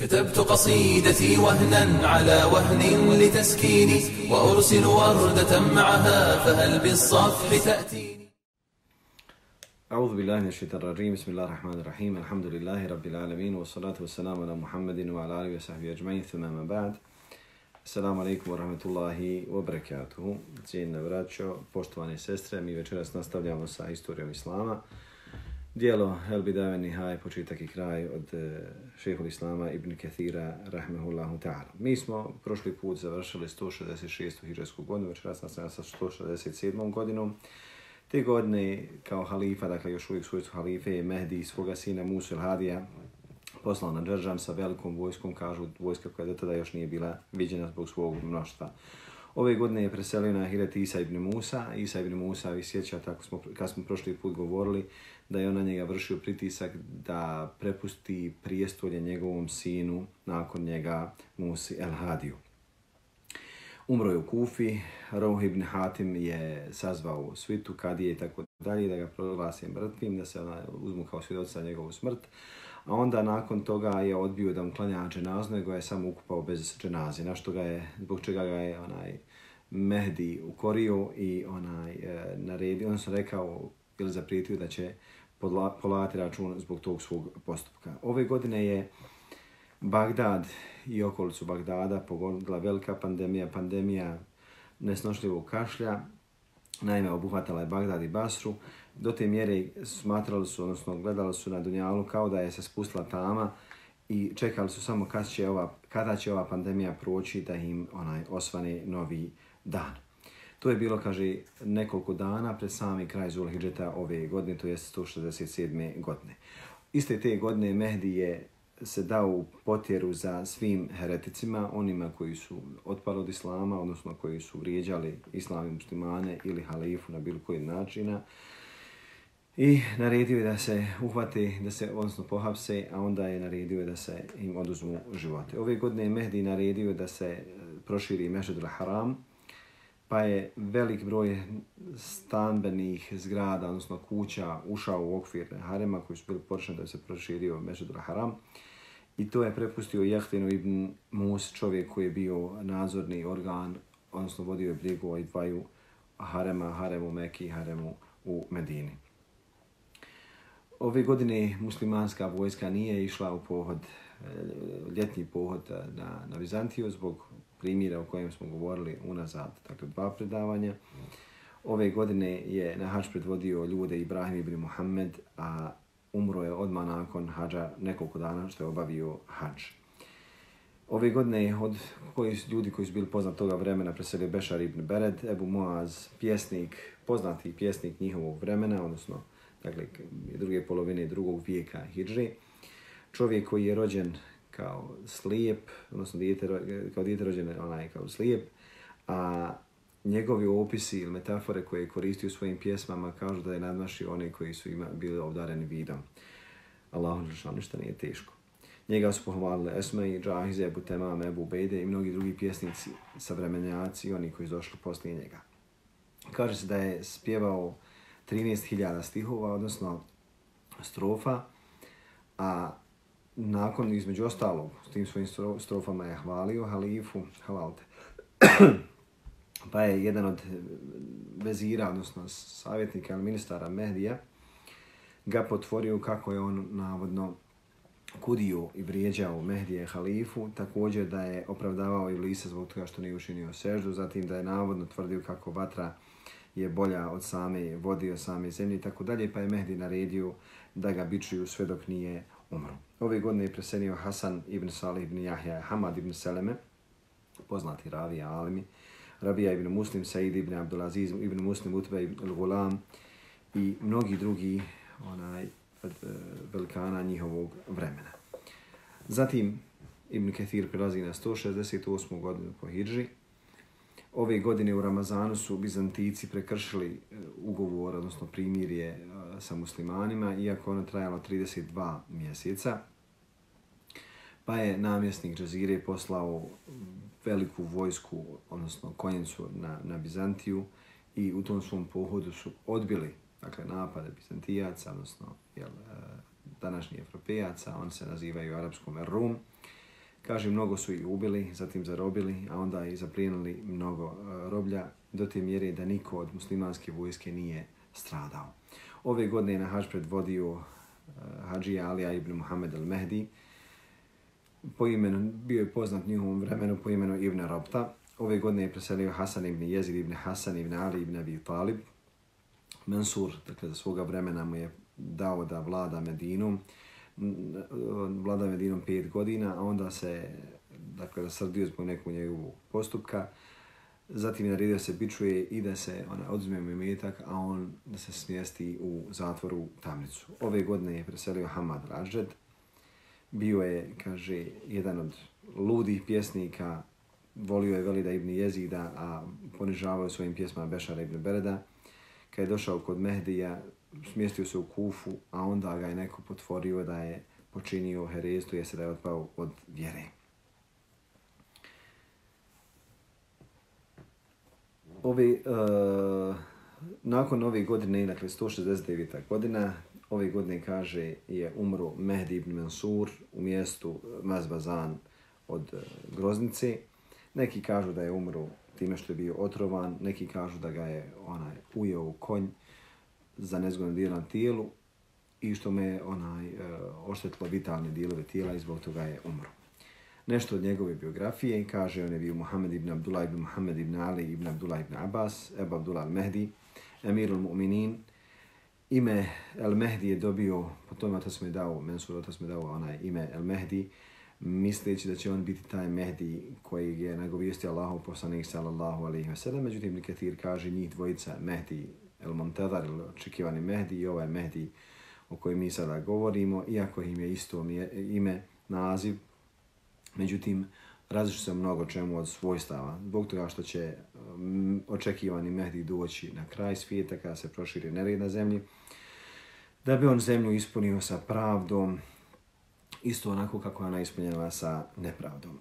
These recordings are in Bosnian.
كتبت قصيدتي وهنا على وهن لتسكيني وأرسل وردة معها فهل بالصفح تأتيني أعوذ بالله من الشيطان الرجيم بسم الله الرحمن الرحيم الحمد لله رب العالمين والصلاة والسلام على محمد وعلى آله وصحبه أجمعين ثم ما بعد Assalamu alaikum wa rahmatullahi wa barakatuhu. Cijenina braćo, poštovane sestre, mi večeras nastavljamo sa historijom Islama. Dijelo El Bidaven Nihaj, početak i kraj od e, šehol Islama Ibn Kathira, rahmehullahu ta'ala. Mi smo prošli put završili 166. hiđarsku godinu, večeras nastavljamo sa 167. godinom. Te godine kao halifa, dakle još uvijek svojstvo halife, je Mehdi svoga sina Musul Hadija, poslao na Džaržan sa velikom vojskom, kažu vojska koja do tada još nije bila viđena zbog svog mnoštva. Ove godine je preselio na Hiret Isa ibn Musa. Isa ibn Musa, vi sjeća, tako smo, kad smo prošli put govorili, da je on na njega vršio pritisak da prepusti prijestolje njegovom sinu nakon njega Musi El Hadiju. Umro je u Kufi, Rauh ibn Hatim je sazvao svitu, kadije i tako dalje, da ga proglasi mrtvim, da se ona uzmu kao svjedoca njegovu smrt. A onda nakon toga je odbio da mu klanja dženazu, nego je samo ukupao bez dženaze. Na što ga je, zbog čega ga je onaj Mehdi ukorio i onaj e, naredio, on se rekao ili zaprijetio da će polati račun zbog tog svog postupka. Ove godine je Bagdad i okolicu Bagdada pogodila velika pandemija, pandemija nesnošljivog kašlja. Naime, obuhvatala je Bagdad i Basru do te mjere smatrali su, odnosno gledali su na Dunjalu kao da je se spustila tama i čekali su samo kad će ova, kada će ova pandemija proći da im onaj osvane novi dan. To je bilo, kaže, nekoliko dana pred sami kraj Zulhidžeta ove godine, to je 167. godine. Iste te godine Mehdi je se dao u potjeru za svim hereticima, onima koji su otpali od islama, odnosno koji su vrijeđali islam i muslimane ili halifu na bilo koji načina. I naredio je da se uhvate, da se odnosno pohapse, a onda je naredio da se im oduzmu živote. Ove godine je Mehdi naredio da se proširi Mešed al-Haram, pa je velik broj stanbenih zgrada, odnosno kuća, ušao u okvir Harema koji su bili počne da se proširio Mešedul Haram. I to je prepustio Jehtinu ibn Mus, čovjek koji je bio nadzorni organ, odnosno vodio je brigu o dvaju Harema, Haremu Meki i Haremu u Medini. Ove godine muslimanska vojska nije išla u pohod, e, ljetni pohod na, na Bizantiju zbog primjera o kojem smo govorili unazad, dakle dva predavanja. Ove godine je na hađ predvodio ljude Ibrahim ibn Muhammed, a umro je odmah nakon hađa nekoliko dana što je obavio hađ. Ove godine je od koji su ljudi koji su bili poznat toga vremena preselio Bešar ibn Bered, Ebu Muaz, pjesnik, poznati pjesnik njihovog vremena, odnosno dakle, druge polovine drugog vijeka Hidži. Čovjek koji je rođen kao slijep, odnosno dijete, kao dijete rođen onaj kao slijep, a njegovi opisi ili metafore koje je koristio u svojim pjesmama kažu da je nadmašio one koji su ima, bili obdareni vidom. Allahu lišan, ništa nije teško. Njega su pohvalile Esme i Džahize, Ebu Temam, Ebu Bejde i mnogi drugi pjesnici, savremenjaci i oni koji su došli poslije njega. Kaže se da je spjevao 13.000 stihova, odnosno strofa, a nakon, između ostalog, s tim svojim strofama je hvalio halifu, halalte. pa je jedan od eh, vezira, odnosno savjetnika ili ministara Mehdija, ga potvorio kako je on navodno kudio i vrijeđao Mehdije halifu, također da je opravdavao i Iblisa zbog toga što nije učinio seždu, zatim da je navodno tvrdio kako vatra je bolja od same vodi, od same zemlje i tako dalje, pa je Mehdi naredio da ga bičuju sve dok nije umro. Ove godine je presenio Hasan ibn Salih ibn Jahja, Hamad ibn Seleme, poznati ravija alimi, Rabija ibn Muslim, Said ibn Abdulaziz ibn Muslim, Utbe ibn Gulam i mnogi drugi onaj, od velikana njihovog vremena. Zatim Ibn Kathir prelazi na 168. godinu po Hidži, Ove godine u Ramazanu su Bizantici prekršili eh, ugovor, odnosno primirje sa muslimanima, iako ono trajalo 32 mjeseca. Pa je namjesnik Džazire poslao veliku vojsku, odnosno konjencu na, na Bizantiju i u tom svom pohodu su odbili dakle, napade Bizantijaca, odnosno jel, e, današnji Evropejaca, on se nazivaju arapskom Rum. Kaže, mnogo su ih ubili, zatim zarobili, a onda i zaplijenili mnogo e, roblja do te mjere da niko od muslimanske vojske nije stradao. Ove godine je na hađ predvodio eh, uh, hađija Alija ibn Muhammed al-Mehdi, po imenu, bio je poznat njihovom vremenu po imenu Ibn Rabta. Ove godine je preselio Hasan ibn Jezid ibn Hasan ibn Ali ibn Abi Talib. Mansur, dakle, za svoga vremena mu je dao da vlada Medinom, eh, vlada Medinom pet godina, a onda se, dakle, rasrdio zbog nekog njegovog postupka. Zatim je naredio se bičuje i da se ona oduzme mu imetak, a on da se smjesti u zatvoru tamnicu. Ove godine je preselio Hamad Rađed, bio je, kaže, jedan od ludih pjesnika, volio je Velida ibn Jezida, a ponižavao je svojim pjesmama Bešara ibn Bereda. Kad je došao kod Mehdija, smjestio se u Kufu, a onda ga je neko potvorio da je počinio herestu, jeste da je otpao od vjere. Ove, uh, nakon ove godine, dakle 169. godina, ove godine kaže je umro Mehdi ibn Mansur u mjestu Mazbazan od eh, Groznice. Neki kažu da je umro time što je bio otrovan, neki kažu da ga je onaj ujeo u konj za nezgodan dijelo na tijelu i što me onaj uh, oštetilo vitalne dijelove tijela i zbog toga je umro. Nešto od njegove biografije i kaže on je bio Muhammed ibn Abdullah ibn Muhammed ibn Ali ibn Abdullah ibn Abbas, Ebu Abdullah al-Mehdi, Emirul Mu'minin. Ime al-Mehdi je dobio, po tome otac smo je dao, Mensur otac mu je dao onaj ime al-Mehdi, misleći da će on biti taj Mehdi koji je nagovijestio Allahu poslanik sallallahu alaihi wa sallam. Međutim, Niketir kaže njih dvojica Mehdi el Montadar, el očekivani Mehdi i ovaj Mehdi o kojem mi sada govorimo, iako im je isto ime, naziv, međutim, različite se mnogo čemu od svojstava, zbog toga što će očekivani Mehdi doći na kraj svijeta kada se proširi nered na zemlji, da bi on zemlju ispunio sa pravdom, isto onako kako je ona ispunjena sa nepravdom.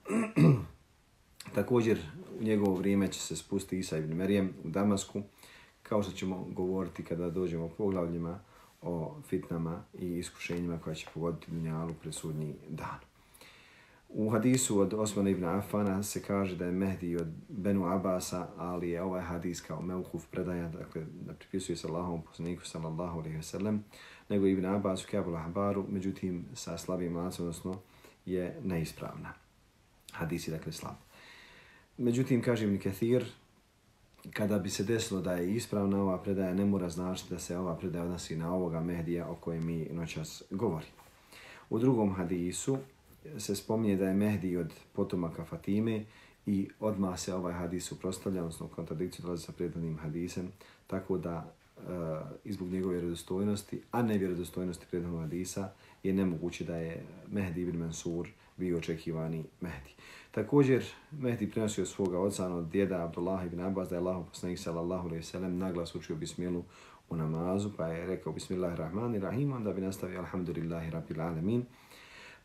Također, u njegovo vrijeme će se spustiti Isa ibn Merijem u Damasku, kao što ćemo govoriti kada dođemo u poglavljima o fitnama i iskušenjima koja će pogoditi Dunjalu presudnji dan. U hadisu od Osmana ibn Afana se kaže da je Mehdi od Benu Abasa, ali je ovaj hadis kao meuhuf predaja, dakle, da pripisuje se Allahom poslaniku sallallahu alaihi wasallam, nego Ibn Abbas u Kjabul Ahbaru, međutim sa slabim lancem, odnosno je neispravna. Hadis je dakle slab. Međutim, kaže Ibn Kathir, kada bi se desilo da je ispravna ova predaja, ne mora značiti da se ova predaja odnosi na ovoga Mehdija o kojem mi noćas govorimo. U drugom hadisu se spominje da je Mehdi od potomaka Fatime i odmah se ovaj hadis suprostavlja, odnosno u kontradikciju dolazi sa predvodnim hadisem, tako da e, izbog njegove vjerodostojnosti, a ne vjerodostojnosti predvodnog hadisa, je nemoguće da je Mehdi ibn Mansur bio očekivani Mehdi. Također, Mehdi prenosio svoga oca od djeda Abdullah ibn Abbas da je Allah poslanik sallallahu alaihi sallam naglas učio bismilu u namazu, pa je rekao bismillahirrahmanirrahim, onda bi nastavio alhamdulillahi rabbil alamin.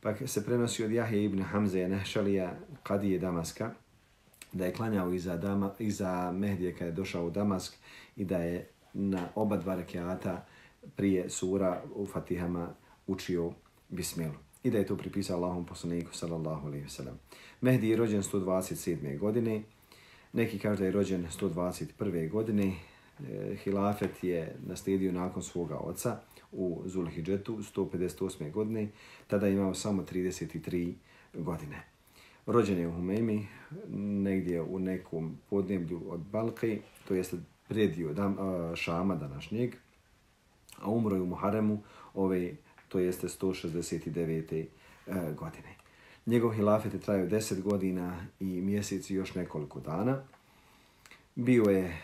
Pa se prenosi od Jahje ibn Hamze Nehšalija, kadije Damaska, da je klanjao iza, Dama, iza Mehdije kada je došao u Damask i da je na oba dva rekiata prije sura u Fatihama učio bismilu. I da je to pripisao Allahom poslaniku sallallahu alaihi wasallam. Mehdi je rođen 127. godine. Neki kažu da je rođen 121. godine. E, hilafet je naslijedio nakon svoga oca u Zulhidžetu 158. godine. Tada je imao samo 33 godine. Rođen je u Humemi, negdje u nekom podneblju od Balke, to jeste predio dam, Šama današnjeg, a umro je u Muharemu ove, to jeste 169. E, godine. Njegov hilafet je trajao 10 godina i mjeseci još nekoliko dana. Bio je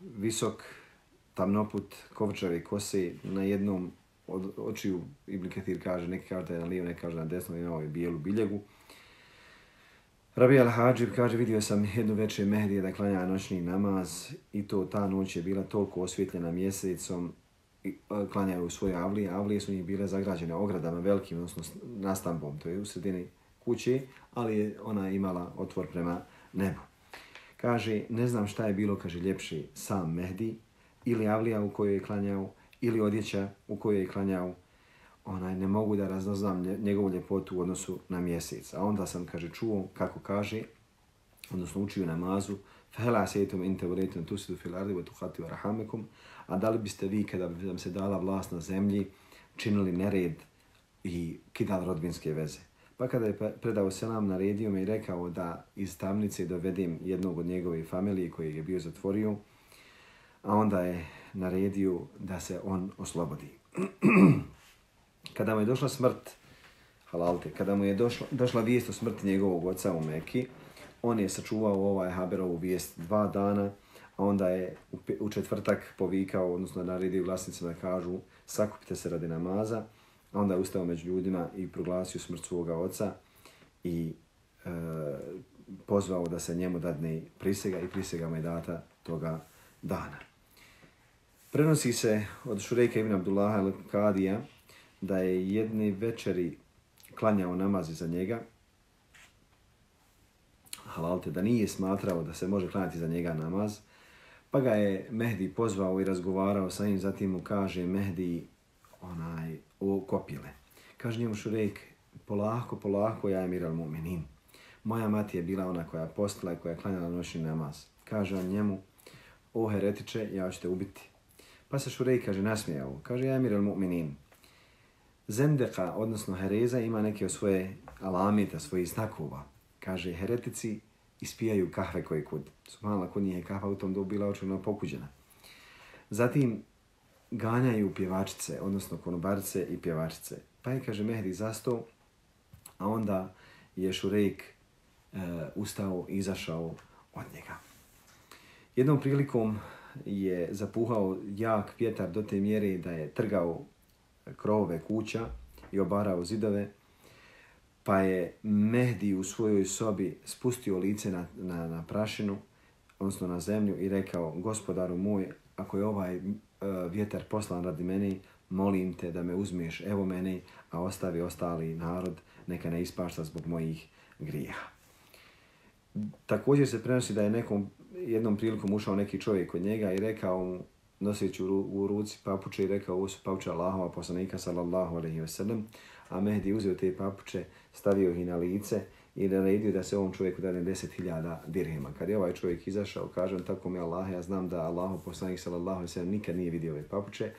visok, tamnoput, kovčave kose na jednom od očiju Ibn Kathir kaže, neki kaže da je na lijevo, neki kaže na desno, imao je bijelu biljegu. Rabi al-Hajib kaže, vidio sam jednu večer Mehdije da klanja noćni namaz i to ta noć je bila toliko osvjetljena mjesecom i e, klanjaju u svoje avlije. Avlije su njih bile zagrađene ogradama velikim, odnosno nastambom, to je u sredini kuće, ali je ona imala otvor prema nebu. Kaže, ne znam šta je bilo, kaže, ljepši sam Mehdi ili avlija u kojoj je klanjao ili odjeća u kojoj je klanjao. onaj, ne mogu da raznoznam nje- njegovu ljepotu u odnosu na mjesec. A onda sam, kaže, čuo kako kaže, odnosno učio namazu, فَهَلَا سَيْتُمْ إِنْ تَوْرَيْتُمْ تُسِدُ فِي الْأَرْضِ وَتُحَتِّ وَرَحَمِكُمْ A da li biste vi, kada bi vam se dala vlast na zemlji, činili nered i kidali rodbinske veze? Pa kada je pre- predao selam, naredio me i rekao da iz tamnice dovedem jednog od njegove familije koji je bio zatvorio, a onda je naredio da se on oslobodi. kada mu je došla smrt, halalte, kada mu je došla, došla vijest o smrti njegovog oca u Meki, on je sačuvao ovaj Haberovu vijest dva dana, a onda je u, u četvrtak povikao, odnosno naredio glasnicima da kažu sakupite se radi namaza, a onda je ustao među ljudima i proglasio smrt svoga oca i e, pozvao da se njemu dadne prisega i prisega mu je data toga dana. Prenosi se od Šurejka ibn Abdullaha al-Kadija da je jedne večeri klanjao namazi za njega, halalte, da nije smatrao da se može klanjati za njega namaz, pa ga je Mehdi pozvao i razgovarao sa njim, zatim mu kaže Mehdi onaj, o kopile. Kaže njemu Šurejk, polako, polako, ja emir al mu'minin. Moja mati je bila ona koja je postila i koja je klanjala noćni namaz. Kaže on njemu, o heretiče, ja ću te ubiti. Pa se Šurej, kaže, nasmijao. Kaže, ja emir al mu'minin. Zendeka, odnosno hereza, ima neke od svoje alamita, svojih znakova. Kaže, heretici ispijaju kahve koji kud. Subhanallah, kod njih je kahva u tom dobu bila očigledno pokuđena. Zatim, ganjaju pjevačice, odnosno konobarice i pjevačice. Pa je, kaže, Mehdi zastao, a onda je Šurejk e, ustao i izašao od njega. Jednom prilikom je zapuhao jak vjetar do te mjere da je trgao krovove kuća i obarao zidove, pa je Mehdi u svojoj sobi spustio lice na, na, na prašinu, odnosno na zemlju i rekao, gospodaru moj, ako je ovaj uh, vjetar poslan radi mene, molim te da me uzmeš, evo mene, a ostavi ostali narod, neka ne ispašta zbog mojih grijeha. Također se prenosi da je nekom jednom prilikom ušao neki čovjek kod njega i rekao mu, noseći u, u ruci papuče i rekao, ovo su papuče Allahova poslanika sallallahu alaihi wa sallam, a Mehdi uzeo te papuče, stavio ih na lice i naredio da se ovom čovjeku dane 10.000 dirhema. Kad je ovaj čovjek izašao, kažem tako mi Allah, ja znam da Allahov poslanik sallallahu alaihi wa sallam nikad nije vidio ove papuče,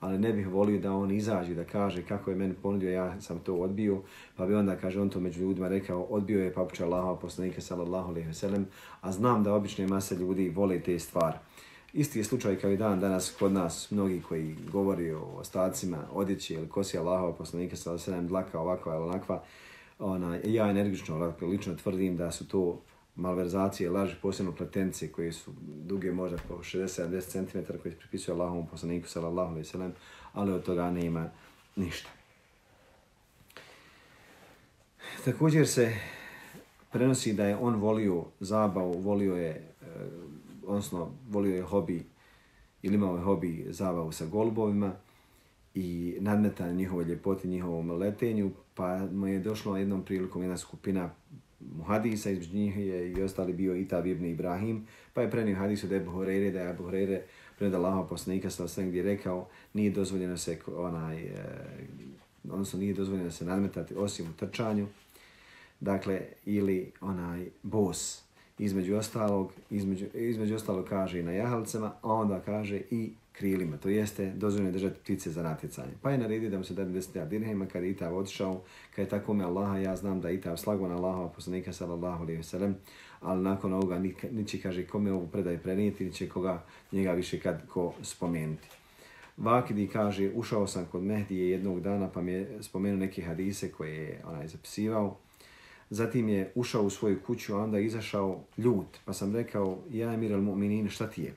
ali ne bih volio da on izađe da kaže kako je meni ponudio, ja sam to odbio, pa bi onda, kaže, on to među ljudima rekao, odbio je papuča Allahova poslanika sallallahu alaihi veselem, a znam da obične mase ljudi vole te stvari. Isti je slučaj kao i dan danas kod nas, mnogi koji govori o ostacima odjeći ili kosi Allahova poslanika sallallahu alaihi veselem, dlaka ovakva ili onakva, ona, ja energično, lično tvrdim da su to malverzacije, laži, posebno pletence koje su duge možda po 60-70 cm koje se pripisuje Allahovom poslaniku sallallahu alaihi sallam, ali od toga nema ništa. Također se prenosi da je on volio zabavu, volio je, eh, odnosno volio je hobi ili imao je hobi zabavu sa golubovima i nadmetanje njihove ljepote, njihovom letenju, pa mu je došlo jednom prilikom jedna skupina muhadisa, između njih je i ostali bio Itab ibn Ibrahim, pa je prenio hadis od Ebu Horeire, da je Ebu Horeire pred Allahov poslanika sa sve gdje je rekao nije dozvoljeno se onaj, eh, odnosno nije dozvoljeno se nadmetati osim u trčanju, dakle, ili onaj bos, između ostalog, između, između ostalog kaže i na jahalcama, a onda kaže i krilima, to jeste dozvoljeno držati ptice za natjecanje. Pa je naredio da mu se dade 10.000 dirhema kad je Itav otišao, kad je tako me Allaha, ja znam da je Itav slago na Allahova poslanika sallallahu alaihi wasallam, ali nakon ovoga niće kaže kome ovu predaj prenijeti, niće koga njega više kad ko spomenuti. Vakidi kaže, ušao sam kod Mehdije jednog dana pa mi je spomenuo neke hadise koje je onaj zapisivao. Zatim je ušao u svoju kuću, a onda je izašao ljut, pa sam rekao, ja emir al mu'minin, šta ti je?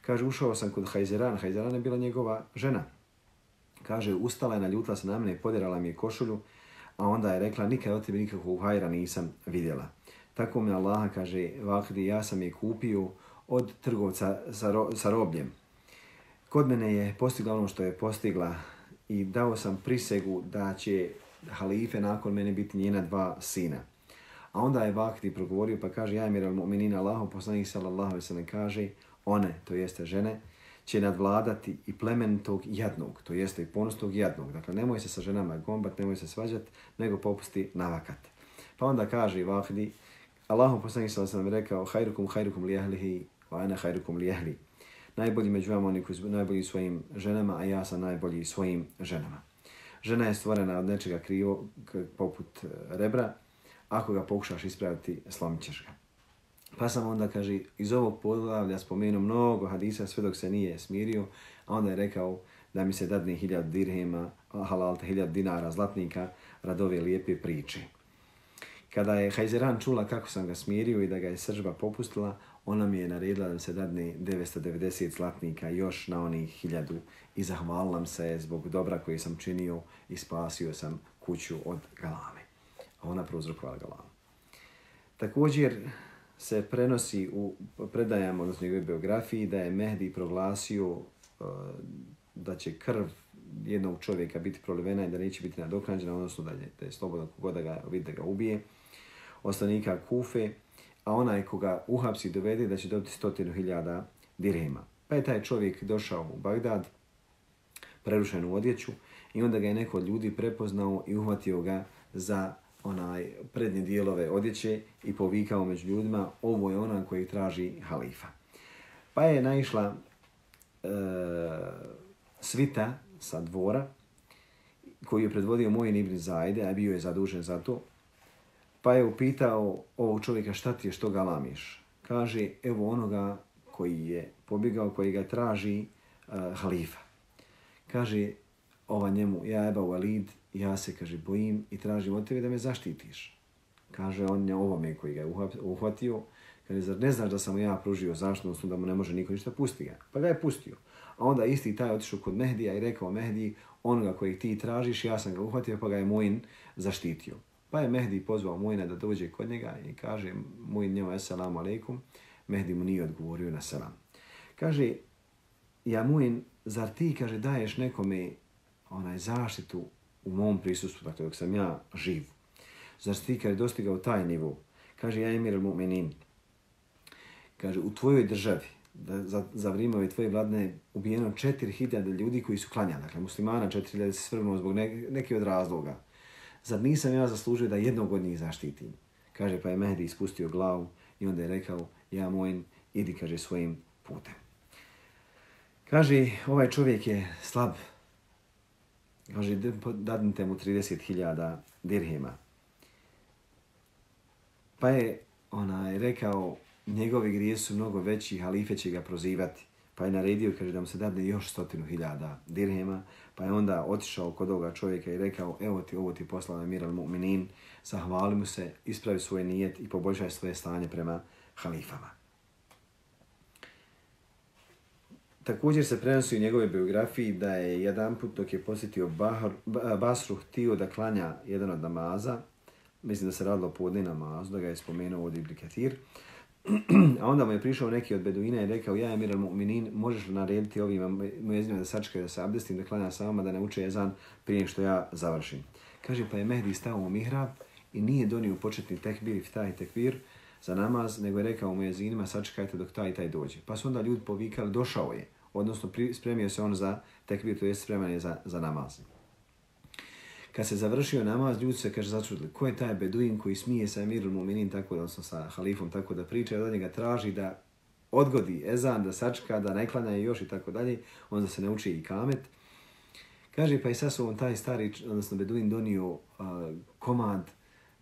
Kaže, ušao sam kod Hajzeran, Hajzeran je bila njegova žena. Kaže, ustala je, naljutila se na mene, podirala mi je košulju, a onda je rekla, nikad od tebe nikakvog hajra nisam vidjela. Tako mi Allaha kaže, Vakdi, ja sam je kupio od trgovca sa, ro sa robljem. Kod mene je postigla ono što je postigla i dao sam prisegu da će halife nakon mene biti njena dva sina. A onda je Vakdi progovorio pa kaže, ja emir al-mu'minina Allahu poslanik sallallahu alaihi sallam kaže, one, to jeste žene, će nadvladati i plemenitog i jadnog, to jeste i ponosnog i jadnog. Dakle, nemoj se sa ženama gombat, nemoj se svađat, nego popusti navakat. Pa onda kaže Vahdi, Allahu poslanik sallallahu alejhi ve sellem rekao: "Khairukum khairukum li ahlihi wa ana khairukum li ahli." Najbolji među vama oni koji su najbolji svojim ženama, a ja sam najbolji svojim ženama. Žena je stvorena od nečega krivo, poput e, rebra. Ako ga pokušaš ispraviti, slomit ćeš ga. Pa sam onda, kaže, iz ovog poglavlja spomenuo mnogo hadisa sve dok se nije smirio, a onda je rekao da mi se dadne hiljad dirhema, halalta hiljad dinara zlatnika, rad ove lijepe priče. Kada je Hajzeran čula kako sam ga smirio i da ga je sržba popustila, ona mi je naredila da se dadne 990 zlatnika još na onih hiljadu i zahvalila se zbog dobra koje sam činio i spasio sam kuću od galame. A ona prouzrokovala galamu. Također se prenosi u predajama, odnosno njegove biografiji, da je Mehdi proglasio e, da će krv jednog čovjeka biti prolivena i da neće biti nadoknađena, odnosno da je, da je slobodan kogod da ga vidi da ga ubije ostanika Kufe, a onaj koga uhapsi dovede da će dobiti stotinu hiljada dirhema. Pa je taj čovjek došao u Bagdad, prerušen u odjeću, i onda ga je neko od ljudi prepoznao i uhvatio ga za onaj prednje dijelove odjeće i povikao među ljudima, ovo je ona koji traži halifa. Pa je naišla e, svita sa dvora, koji je predvodio moj Ibn Zajde, a bio je zadužen za to, Pa je upitao ovog čovjeka šta ti je, što ga lamiš. Kaže, evo onoga koji je pobjegao, koji ga traži uh, halifa. Kaže, ova njemu, ja eba Walid, ja se, kaže, bojim i tražim od tebe da me zaštitiš. Kaže on je ovome koji ga je uhvatio, kaže, zar ne znaš da sam ja pružio zaštitu, da mu ne može niko ništa pusti ga. Pa ga je pustio. A onda isti taj otišao kod Mehdija i rekao Mehdi, onoga kojeg ti tražiš, ja sam ga uhvatio, pa ga je Mojin zaštitio. Pa je Mehdi pozvao Mojina da dođe kod njega i kaže Mojin njemu assalamu alaikum. Mehdi mu nije odgovorio na salam. Kaže, ja Mojin, zar ti, kaže, daješ nekome onaj zaštitu u mom prisustvu, dakle dok sam ja živ. Zar ti, je dostigao taj nivo, Kaže, ja emir mu'minin. Kaže, u tvojoj državi, da za, za vrijeme ove tvoje vladne ubijeno 4000 ljudi koji su klanjali. Dakle, muslimana 4000 se svrnuo zbog ne, neki od razloga zar nisam ja zaslužio da jednog od njih zaštitim? Kaže, pa je Mehdi ispustio glavu i onda je rekao, ja mojim, idi, kaže, svojim putem. Kaže, ovaj čovjek je slab. Kaže, dadnite mu 30.000 dirhima. Pa je onaj rekao, njegovi grije su mnogo veći, halife će ga prozivati. Pa je naredio, kaže, da mu se dadne još stotinu hiljada dirhema. Pa je onda otišao kod ovoga čovjeka i rekao, evo ti, ovo ti poslao Emir al-Mu'minin, zahvali mu se, ispravi svoj nijet i poboljšaj svoje stanje prema halifama. Također se prenosi u njegove biografiji da je jedan put dok je posjetio Bahar, Basru htio da klanja jedan od namaza, mislim da se radilo o podni namazu, da ga je spomenuo od Ibn Kathir, A onda mu je prišao neki od Beduina i rekao, ja Emir al-Mu'minin, možeš li narediti ovima mujezinima da sačekaju da se abdestim, da klanja sama, da ne uče jezan prije što ja završim. Kaže, pa je Mehdi stao u mihrab i nije donio početni tekbir i ftaj tekbir za namaz, nego je rekao mujezinima, sačekajte dok taj i taj dođe. Pa su onda ljudi povikali, došao je, odnosno spremio se on za tekbir, to je spreman je za, za namaz. Kad se završio namaz, ljudi se kaže začudili, ko je taj beduin koji smije sa Emirul Muminin, tako da, odnosno sa halifom, tako da priča, od njega traži da odgodi ezan, da sačka, da ne klanja još i tako dalje, onda se ne uči i kamet. Kaže, pa i sa taj stari, odnosno beduin, donio uh, komad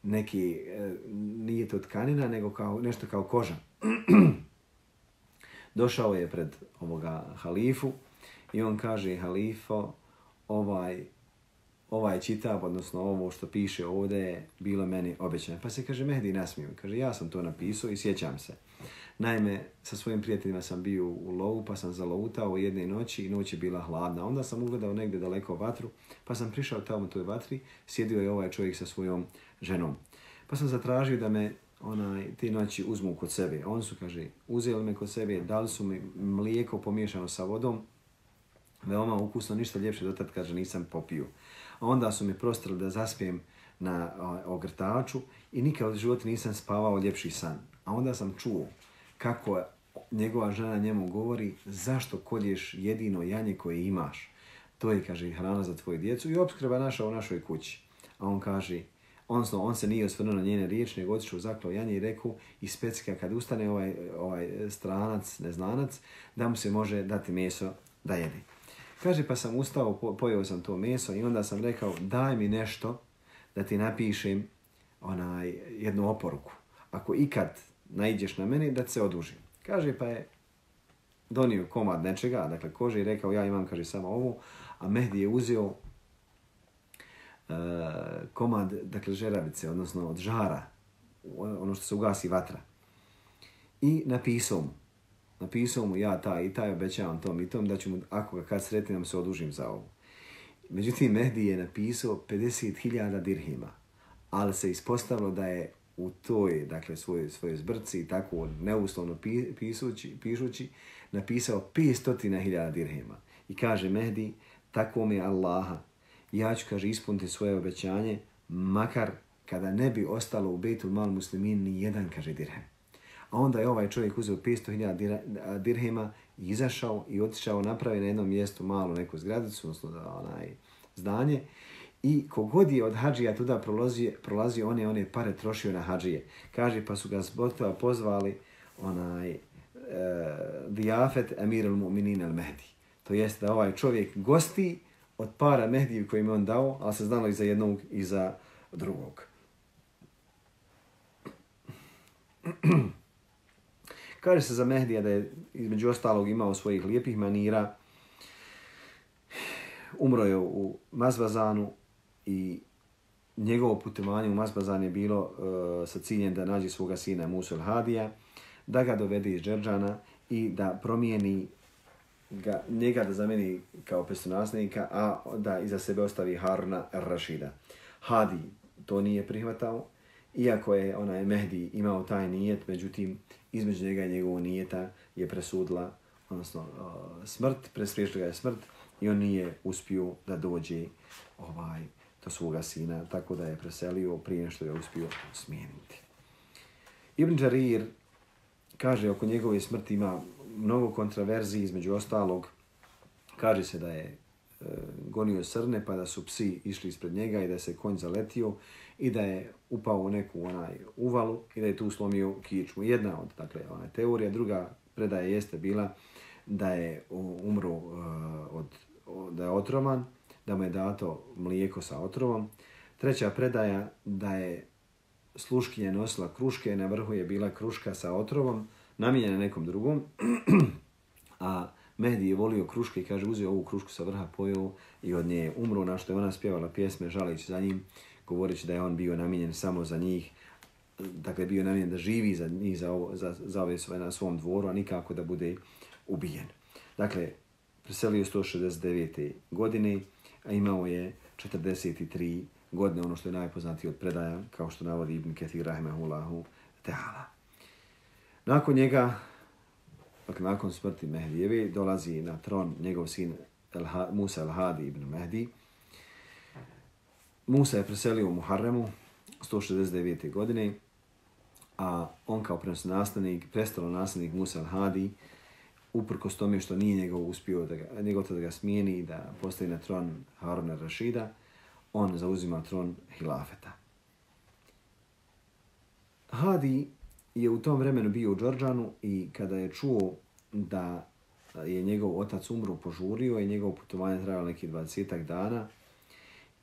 neki, e, nije to tkanina, nego kao, nešto kao koža. Došao je pred ovoga halifu i on kaže, halifo, ovaj ovaj čitab, odnosno ovo što piše ovdje je bilo meni obećano. Pa se kaže, Mehdi nasmiju. Kaže, ja sam to napisao i sjećam se. Naime, sa svojim prijateljima sam bio u lovu, pa sam zaloutao jedne noći i noć je bila hladna. Onda sam ugledao negdje daleko vatru, pa sam prišao tamo toj vatri, sjedio je ovaj čovjek sa svojom ženom. Pa sam zatražio da me onaj, te noći uzmu kod sebe. On su, kaže, uzeli me kod sebe, dali su mi mlijeko pomiješano sa vodom, veoma ukusno, ništa ljepše do tad, kaže, nisam popio. A onda su mi prostrali da zaspijem na ogrtaču i nikad od života nisam spavao ljepši san. A onda sam čuo kako njegova žena njemu govori zašto kolješ jedino janje koje imaš. To je, kaže, hrana za tvoju djecu i obskrba naša u našoj kući. A on kaže, odnosno on se nije osvrnuo na njene riječi, nego otišao zaklao janje i rekao iz specika kad ustane ovaj, ovaj stranac, neznanac, da mu se može dati meso da jede. Kaže, pa sam ustao, pojeo sam to meso i onda sam rekao, daj mi nešto da ti napišem onaj, jednu oporuku. Ako ikad najđeš na mene, da se odužim. Kaže, pa je donio komad nečega, dakle kože i rekao, ja imam, kaže, samo ovo, a Mehdi je uzeo uh, komad, dakle, žeravice, odnosno od žara, ono što se ugasi vatra. I napisao mu, napisao mu ja taj i taj obećavam tom i tom da ću mu, ako ga kad sretnem, se odužim za ovo. Međutim, Mehdi je napisao 50.000 dirhima, ali se ispostavilo da je u toj, dakle, svoje, svoje zbrci, tako neuslovno pisući, pišući, napisao 500.000 dirhema. I kaže Mehdi, tako mi je Allaha, ja ću, kaže, ispuniti svoje obećanje, makar kada ne bi ostalo u Betul Mal Muslimin ni jedan, kaže, dirhem. A onda je ovaj čovjek uzeo 500.000 dirhema, izašao i otišao napravi na jednom mjestu malu neku zgradicu, odnosno da onaj zdanje, I kogod je od hađija tuda prolazio, prolazio one one pare trošio na hađije. Kaže, pa su ga zbotova pozvali onaj e, Dijafet Emir al-Mu'minin al-Mehdi. To jest da ovaj čovjek gosti od para Mehdiju kojim je on dao, ali se znalo i za jednog i za drugog. Kaže se za Mehdija da je između ostalog imao svojih lijepih manira. Umro je u Mazvazanu, i njegovo putovanje u Masbazan je bilo uh, sa ciljem da nađe svoga sina Musul Hadija, da ga dovede iz Džerđana i da promijeni ga, njega da zameni kao pestonasnika, a da iza sebe ostavi Haruna Rašida. Hadi to nije prihvatao, iako je onaj Mehdi imao taj nijet, međutim, između njega i njegovog nijeta je presudila, odnosno uh, smrt, prespriješla ga je smrt i on nije uspio da dođe ovaj do svoga sina, tako da je preselio prije što je uspio smijeniti. Ibn Jarir kaže oko njegove smrti ima mnogo kontraverziji, između ostalog kaže se da je e, gonio srne pa da su psi išli ispred njega i da se konj zaletio i da je upao u neku onaj uvalu i da je tu slomio kičmu. Jedna od dakle, ona teorija, druga predaja jeste bila da je umro uh, od, od, da je otroman, da mu je dato mlijeko sa otrovom. Treća predaja da je sluškinja nosila kruške, na vrhu je bila kruška sa otrovom, namijenjena nekom drugom, a Mehdi je volio kruške i kaže uzeo ovu krušku sa vrha, pojeo i od nje umro, na što je ona spjevala pjesme žaleći za njim, govoreći da je on bio namijenjen samo za njih, dakle bio namijenjen da živi za njih, za, ovo, za, za ove svoje na svom dvoru, a nikako da bude ubijen. Dakle, preselio 169. godine, a imao je 43 godine, ono što je najpoznatiji od predaja, kao što navodi Ibn Ketir Rahimahullahu Teala. Nakon njega, dakle, nakon smrti Mehdijevi, dolazi na tron njegov sin El Musa el-Hadi ibn Mehdi. Musa je preselio u Muharremu 169. godine, a on kao prenonastavnik, prestalo nastavnik Musa el-Hadi, uprkos tome što nije njegov uspio da ga, njegov da ga smijeni i da postavi na tron Haruna Rašida, on zauzima tron Hilafeta. Hadi je u tom vremenu bio u Đorđanu i kada je čuo da je njegov otac umro, požurio i njegov putovanje trajalo neki 20 dana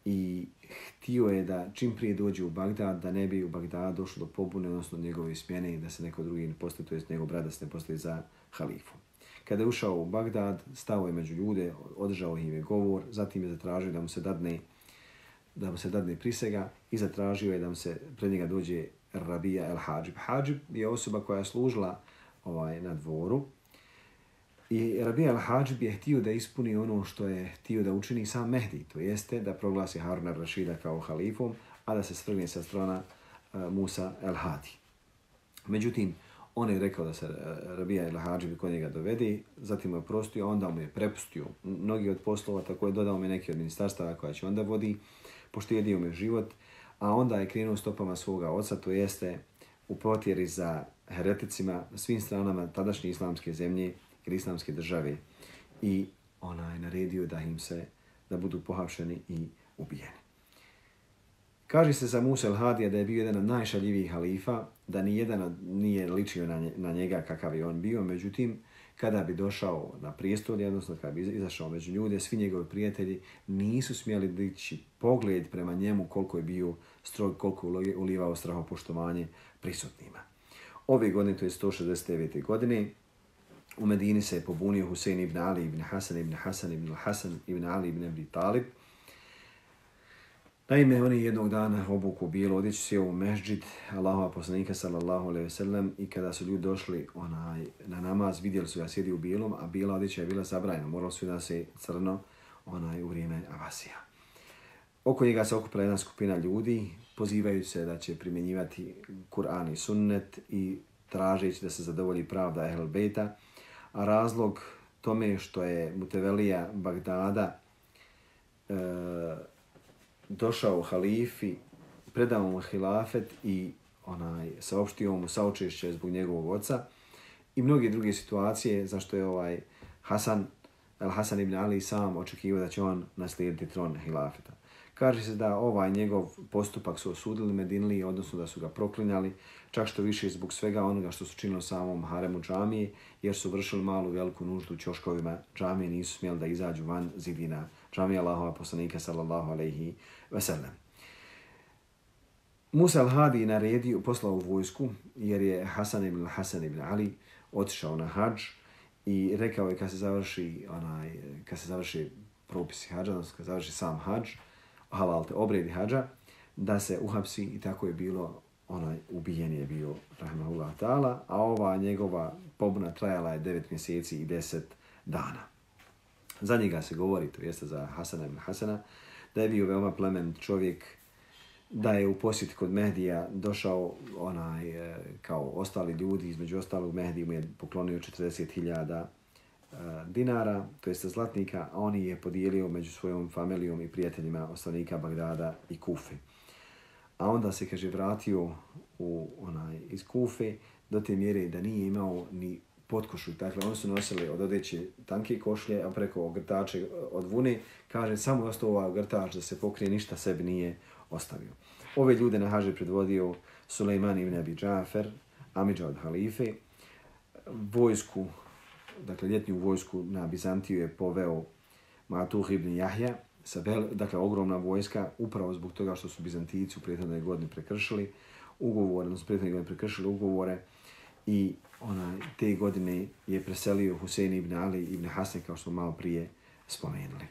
i htio je da čim prije dođe u Bagdad, da ne bi u Bagdad došlo do pobune, odnosno njegove smjene i da se neko drugi ne postavi, to je njegov brat da se ne postavi za halifu. Kada je ušao u Bagdad, stao je među ljude, održao im je govor, zatim je zatražio da mu se dadne da mu se dadne prisega i zatražio je da mu se pred njega dođe Rabija el Hadžib. Hadžib je osoba koja je služila ovaj, na dvoru i Rabija el Hadžib je htio da ispuni ono što je htio da učini sam Mehdi, to jeste da proglasi Haruna Rašida kao halifom, a da se strgne sa strana eh, Musa el Hadi. Međutim, On je rekao da se e, Rabija ili Hadžibi kod njega dovedi, zatim mu je prostio, onda mu je prepustio mnogi od poslova, tako je dodao mi neki od ministarstava koja će onda vodi, pošto je dio me život, a onda je krenuo stopama svoga oca, to jeste u potjeri za hereticima na svim stranama tadašnje islamske zemlje ili islamske države i ona je naredio da im se da budu pohapšeni i ubijeni. Kaže se za Musa al-Hadija da je bio jedan od najšaljivijih halifa, da ni jedan nije ličio na, na njega kakav je on bio, međutim, kada bi došao na prijestolje, odnosno kada bi izašao među ljude, svi njegovi prijatelji nisu smjeli dići pogled prema njemu koliko je bio strog, koliko je ulivao strahopoštovanje prisutnima. Ove godine, to je 169. godine, u Medini se je pobunio Husein ibn Ali ibn Hasan ibn Hasan ibn Hasan ibn Ali ibn Abi Talib, Naime, oni jednog dana obuku bilo, odjeću se u mežđid Allahova poslanika sallallahu alaihi sallam i kada su ljudi došli onaj, na namaz, vidjeli su ja sjedi u bilom, a bila odjeća je bila zabrajena. Moralo su da se crno onaj, u vrijeme Avasija. Oko njega se okupila jedna skupina ljudi, pozivaju se da će primjenjivati Kur'an i sunnet i tražeći da se zadovolji pravda Ehl Bejta, a razlog tome što je Mutevelija Bagdada e, došao halifi, predao mu hilafet i onaj saopštio mu saučešće zbog njegovog oca i mnoge druge situacije zašto je ovaj Hasan El Hasan ibn Ali sam očekivao da će on naslijediti tron hilafeta. Kaže se da ovaj njegov postupak su osudili Medinli, odnosno da su ga proklinjali, čak što više zbog svega onoga što su činili samom haremu džamije, jer su vršili malu veliku nuždu u čoškovima džamije, nisu smjeli da izađu van zidina džamije Allahova poslanika sallallahu alaihi veselem. Musa al-Hadi naredio, poslao u vojsku, jer je Hasan ibn Hasan ibn Ali otišao na hađ i rekao je kad se završi, onaj, kad se završi propisi hađa, odnosno kad završi sam hađ, halalte, obredi hađa, da se uhapsi i tako je bilo, onaj ubijen je bio Rahmanullah ta'ala, a ova njegova pobuna trajala je 9 mjeseci i 10 dana. Za njega se govori, to jeste za Hasana ibn Hasana, da je bio veoma plemen čovjek, da je u posjet kod Mehdija došao onaj, e, kao ostali ljudi, između ostalog Mehdi mu je poklonio 40.000 e, dinara, to jeste zlatnika, a on je podijelio među svojom familijom i prijateljima ostanika Bagdada i Kufe. A onda se, kaže, vratio u onaj iz Kufe do te mjere da nije imao ni potkošu. Dakle, oni su nosili od odeće tanke košlje, a preko ogrtače e, od vune. Kaže, samo je ostao ovaj grtač da se pokrije, ništa sebi nije ostavio. Ove ljude na hađe predvodio Suleiman ibn Abi Džafer, Amidža od halife. Vojsku, dakle, ljetnju vojsku na Bizantiju je poveo Matuh ibn Jahja, sa vel, dakle, ogromna vojska, upravo zbog toga što su Bizantijici u prijetnoj godini prekršili ugovore, odnosno prijetnoj godini prekršili ugovore i ona te godine je preselio Husein ibn Ali ibn Hasan kao što smo malo prije spomenuli.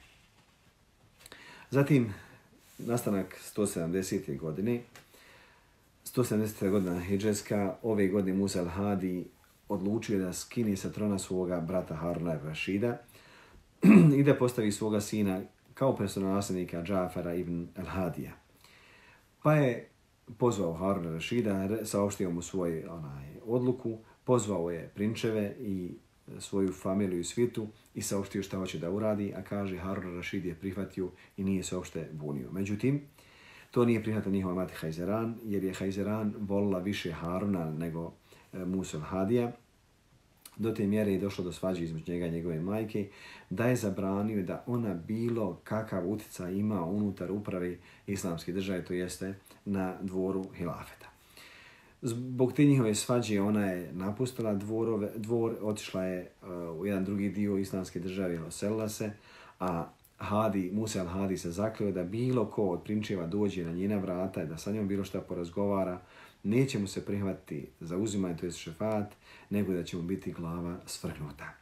Zatim, nastanak 170. godine, 170. godina Hidžeska, ove godine Musa al-Hadi odlučio da skini sa trona svoga brata Haruna Rašida i da postavi svoga sina kao personalnaslednika Džafara ibn al-Hadija. Pa je pozvao Haruna Rashida saopštio mu svoj onaj, odluku, pozvao je prinčeve i svoju familiju i svitu i saopštio šta hoće da uradi, a kaže Harun Rashid je prihvatio i nije se uopšte bunio. Međutim, to nije prihvatio njihova mati Hajzeran, jer je Hajzeran volila više Haruna nego e, Musul Hadija. Do te mjere je došlo do svađe između njega i njegove majke, da je zabranio da ona bilo kakav utjecaj ima unutar uprave islamske države, to jeste na dvoru Hilafeta. Zbog te njihove svađe ona je napustila dvorove, dvor, otišla je uh, u jedan drugi dio islamske države, oselila se, a Hadi, Musa al-Hadi se zakleo da bilo ko od prinčeva dođe na njena vrata i da sa njom bilo šta porazgovara, neće mu se prihvatiti za uzimanje, to je šefat, nego da će mu biti glava svrhnuta.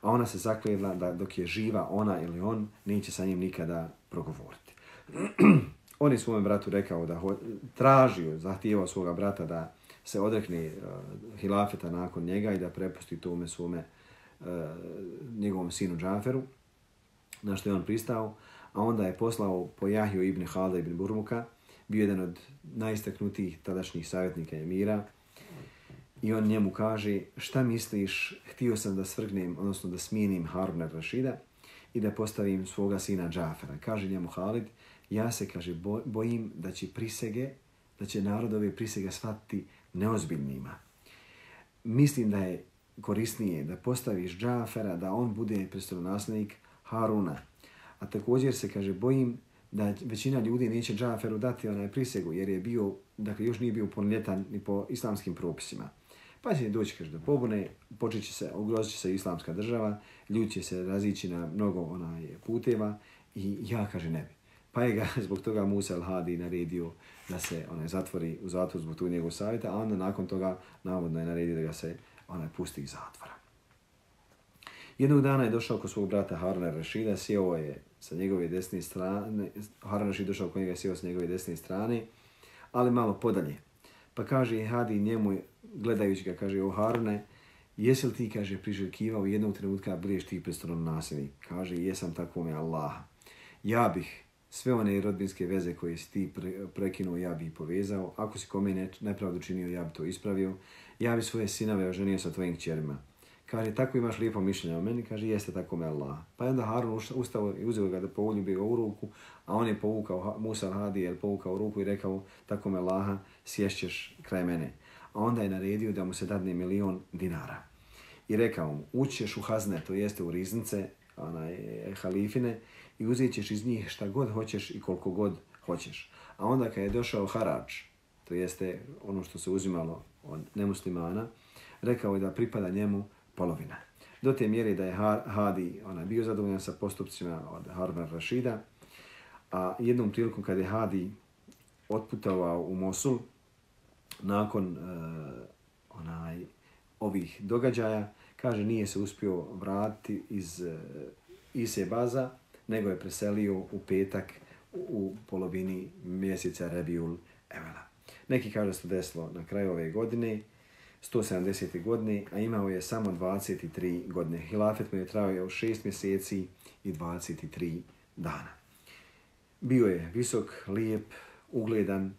A ona se zakljela da dok je živa ona ili on, neće sa njim nikada progovoriti. on je svome bratu rekao da ho, tražio, zahtijevao svoga brata da se odrekne uh, hilafeta nakon njega i da prepusti tome svome uh, njegovom sinu Džaferu, na što je on pristao, a onda je poslao po Jahiju ibn Halda ibn Burmuka, bio jedan od najistaknutijih tadašnjih savjetnika emira, i on njemu kaže, šta misliš, htio sam da svrgnem, odnosno da smijenim Haruna Rašida i da postavim svoga sina Džafera. Kaže njemu Halid, ja se, kaže, bojim da će prisege, da će narod ove prisege shvatiti neozbiljnima. Mislim da je korisnije da postaviš Džafera, da on bude prestolonaslednik Haruna. A također se kaže, bojim da većina ljudi neće Džaferu dati onaj prisegu, jer je bio, dakle, još nije bio punoljetan ni po islamskim propisima. Pa će doći, kaže, do pobune, počet će se, ugrozit će se islamska država, ljudi će se razići na mnogo onaj puteva i ja, kaže, ne bi. Pa je ga zbog toga Musa al-Hadi naredio da se onaj zatvori u zatvor zbog tog njegovog savjeta, a onda nakon toga navodno je naredio da ga se onaj pusti iz zatvora. Jednog dana je došao kod svog brata Haruna Rešida, sjeo je sa njegove desne strane, Harun Rašid došao kod njega, sjeo sa njegove desne strane, ali malo podalje. Pa kaže Hadi njemu, gledajući ga, kaže, o Harune, jesi li ti, kaže, priželjkivao jednog trenutka, budeš ti predstavnom nasljednik? Kaže, jesam tako me Allah. Ja bih sve one rodbinske veze koje si ti pre, prekinuo, ja bih povezao. Ako si kome nepravdu činio, ja bih to ispravio. Ja bih svoje sinove oženio sa tvojim kćerima. Kaže, tako imaš lijepo mišljenje o meni? Kaže, jeste tako me Allah. Pa je onda Harun ustao i uzeo ga da povoljubi ga u ruku, a on je povukao, Musa Hadi je povukao ruku i rekao, tako me Allaha, sješćeš kraj mene. A onda je naredio da mu se dadne milion dinara. I rekao mu, ućeš u hazne, to jeste u riznice, onaj, halifine, i uzet ćeš iz njih šta god hoćeš i koliko god hoćeš. A onda kad je došao harač, to jeste ono što se uzimalo od nemuslimana, rekao je da pripada njemu polovina. Do te mjere da je Hadi ona, bio zadovoljan sa postupcima od Haruna Rašida, a jednom prilikom kad je Hadi otputovao u Mosul, nakon uh, onaj ovih događaja, kaže nije se uspio vratiti iz uh, Ise Baza, nego je preselio u petak u polovini mjeseca Rebiul Evela. Neki kažu da se desilo na kraju ove godine, 170. godine, a imao je samo 23 godine. Hilafet mu je trao 6 mjeseci i 23 dana. Bio je visok, lijep, ugledan,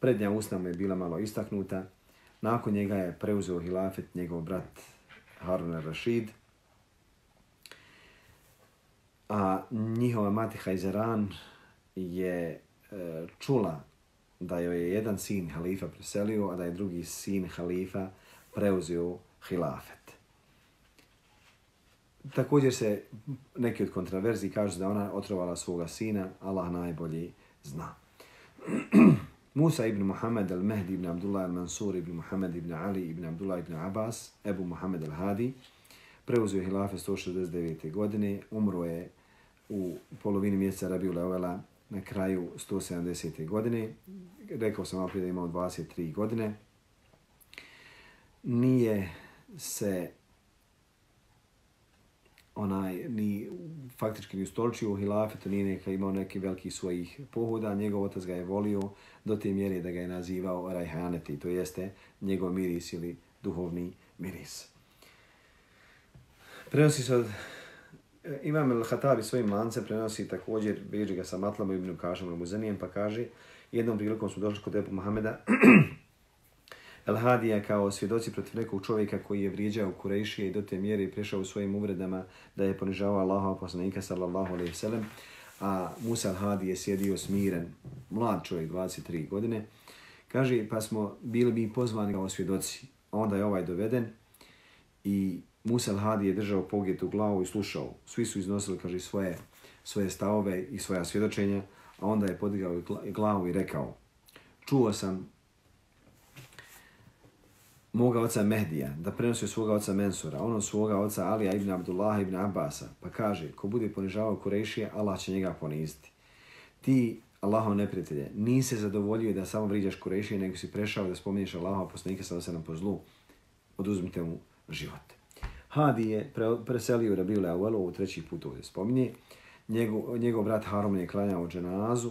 prednja usna mu je bila malo istaknuta. Nakon njega je preuzeo hilafet njegov brat Harun al-Rashid, a njihova mati Hajzeran je e, čula da joj je jedan sin halifa preselio, a da je drugi sin halifa preuzeo hilafet. Također se neki od kontraverzi kažu da ona otrovala svoga sina, Allah najbolji zna. Musa ibn Muhammed al-Mehdi ibn Abdullah al-Mansur ibn Muhammed ibn Ali ibn Abdullah ibn Abbas, Ebu Muhammed al-Hadi, preuzio hilafe 169. godine, umro je u polovini mjeseca Rabiu Leovela na kraju 170. godine. Rekao sam malo prije da imao 23 godine. Nije se onaj ni faktički ni ustoličio u hilafetu, nije neka imao neki veliki svojih pohoda, njegov otac ga je volio do te mjere da ga je nazivao Rajhaneti, to jeste njegov miris ili duhovni miris. Prenosi se od E, Imam al-Hatabi svojim lancem prenosi također, bilježi ga sa Matlama ibn Kašem al-Muzanijem, pa kaže, jednom prilikom su došli kod Ebu Muhameda, El-Hadija kao svjedoci protiv nekog čovjeka koji je vrijeđao Kurejšije i do te mjere prešao u svojim uvredama da je ponižavao Allaha poslanika sallallahu alaihi sallam, a Musa El-Hadi je sjedio smiren, mlad čovjek, 23 godine, kaže, pa smo bili bi pozvani kao svjedoci, a onda je ovaj doveden i Musa al-Hadi je držao pogled u glavu i slušao. Svi su iznosili, kaže, svoje, svoje stavove i svoja svjedočenja, a onda je podigao glavu i rekao, čuo sam moga oca Mehdija da prenosi svoga oca Mensura, ono svoga oca Alija ibn Abdullah ibn Abbasa, pa kaže, ko bude ponižavao Kurešije, Allah će njega poniziti. Ti, Allahov neprijatelje, nisi zadovoljio da samo vriđaš Kurešije, nego si prešao da spomeniš Allahov poslanika sa se nam po zlu, oduzmite mu život. Hadi je pre, preselio Rabiule Awelu, u treći put ovdje spominje. Njegov, njegov brat Harum je klanjao dženazu.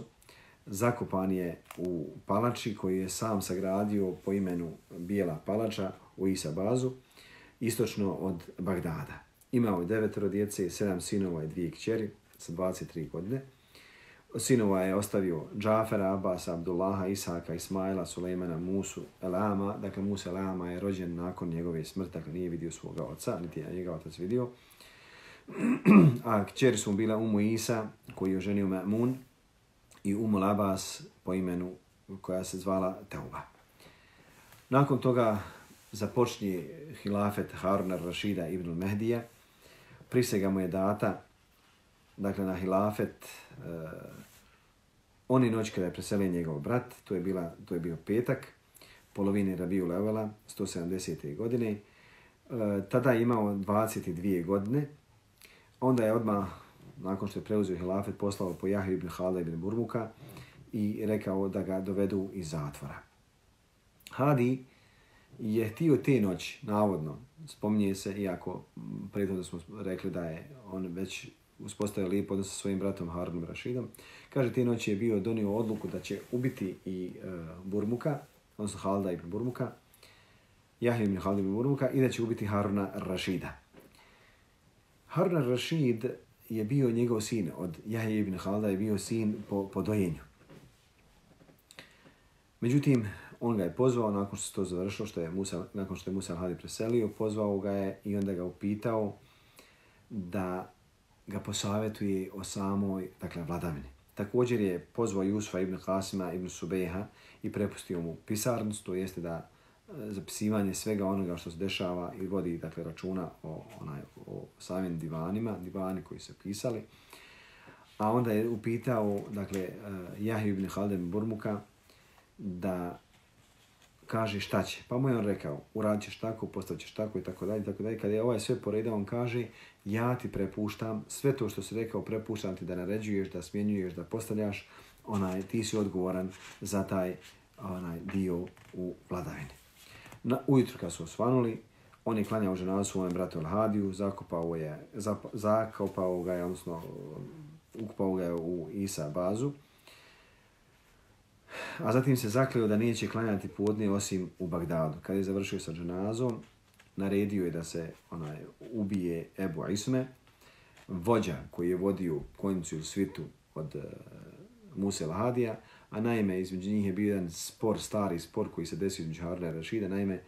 Zakopan je u palači koji je sam sagradio po imenu Bijela palača u Isabazu, istočno od Bagdada. Imao je devetoro djece, sedam sinova i dvije kćeri sa 23 godine sinova je ostavio Džafera, Abasa, Abdullaha, Isaka, Ismaila, Sulejmana, Musu, Elama. Dakle, Musa Elama je rođen nakon njegove smrti, dakle nije vidio svoga oca, niti je njega otac vidio. A kćeri su bila Umu Isa, koji je oženio Ma'mun, i Umu Labas po imenu koja se zvala Teuba. Nakon toga započne hilafet Haruna Rašida ibn Mehdija. Prisega mu je data dakle, na hilafet eh, oni noć kada je preselio njegov brat, to je, bila, to je bio petak, polovini Rabiju Levela, 170. godine. E, tada je imao 22 godine. Onda je odmah, nakon što je preuzio hilafet, poslao po Jahju ibn Hala ibn Burmuka i rekao da ga dovedu iz zatvora. Hadi je htio te noć, navodno, spominje se, iako prethodno smo rekli da je on već uspostavio lijep odnos sa svojim bratom Harunom Rašidom, kaže, te noći je bio donio odluku da će ubiti i e, Burmuka, odnosno Halda ibn Burmuka, Jahja ibn Halda ibn Burmuka, i da će ubiti Haruna Rašida. Haruna Rašid je bio njegov sin od Jahja ibn Halda, je bio sin po, po dojenju. Međutim, on ga je pozvao nakon što se to završilo, što je Musa, nakon što je Musa Hadi preselio, pozvao ga je i onda ga upitao da ga posavjetuje o samoj dakle, vladavini. Također je pozvao Jusufa ibn Qasima ibn Subeha i prepustio mu pisarnost, to jeste da e, zapisivanje svega onoga što se dešava i vodi dakle, računa o, onaj, o samim divanima, divani koji se pisali. A onda je upitao dakle, uh, ibn Haldem Burmuka da kaže šta će. Pa mu je on rekao, uradit ćeš tako, postavit ćeš tako i tako dalje. Tako dalje. Kada je ovaj sve poredao, on kaže, ja ti prepuštam, sve to što si rekao, prepuštam ti da naređuješ, da smjenjuješ, da postavljaš, onaj, ti si odgovoran za taj onaj dio u vladavini. Na, ujutru kad su osvanuli, on je klanjao ženazu svojem bratu Al-Hadiju, zakopao, je, zap, zakopao ga je, odnosno ukupao ga je u Isa bazu, a zatim se zakleo da neće klanjati podne osim u Bagdadu. Kad je završio sa dženazom, naredio je da se onaj ubije Ebu Isme, vođa koji je vodio konjicu ili svitu od e, uh, Musa Lahadija, a naime između njih je bio jedan spor, stari spor koji se desio između Haruna i Rašida. Naime,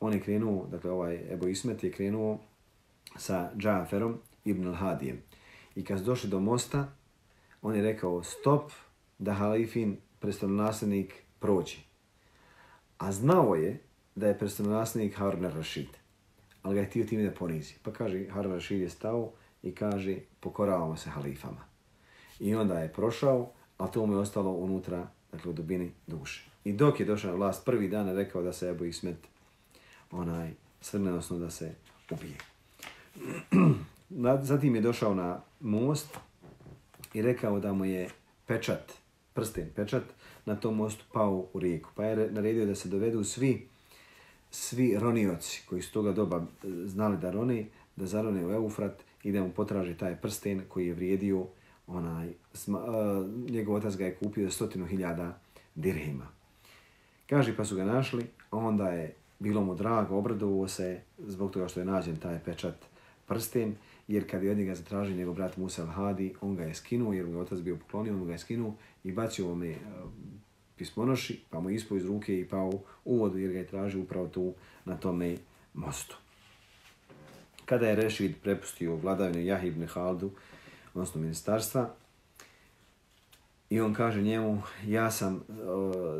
on je krenuo, dakle ovaj Ebu Ismet je krenuo sa Džaferom ibn Al-Hadijem. I kad su došli do mosta, on je rekao stop da halifin predstavljenik proći. A znao je da je predstavljenik Harun Rashid, ali ga je htio time da ponizi. Pa kaže, Harun Rashid je stao i kaže, pokoravamo se halifama. I onda je prošao, a to mu je ostalo unutra, dakle u dubini duše. I dok je došao na vlast, prvi dan je rekao da se Ebu Ismet onaj srne, odnosno da se ubije. Zatim je došao na most i rekao da mu je pečat, prsten, pečat, na tom mostu pao u rijeku. Pa je naredio da se dovedu svi svi ronioci koji su toga doba e, znali da roni, da zarone u Eufrat i da mu potraži taj prsten koji je vrijedio onaj, sma, uh, njegov otac ga je kupio stotinu hiljada dirhima. Kaže pa su ga našli, a onda je bilo mu drago, obradovo se zbog toga što je nađen taj pečat prsten, jer kad je od njega zatražio njegov brat Musa al-Hadi, on ga je skinuo, jer mu je otac bio poklonio, on ga je skinuo i bacio me e, pismonoši, pa mu ispo iz ruke i pao u vodu, jer ga je tražio upravo tu na tome mostu. Kada je Rešid prepustio vladavinu Jahib ibn Haldu, odnosno ministarstva, i on kaže njemu, ja sam uh,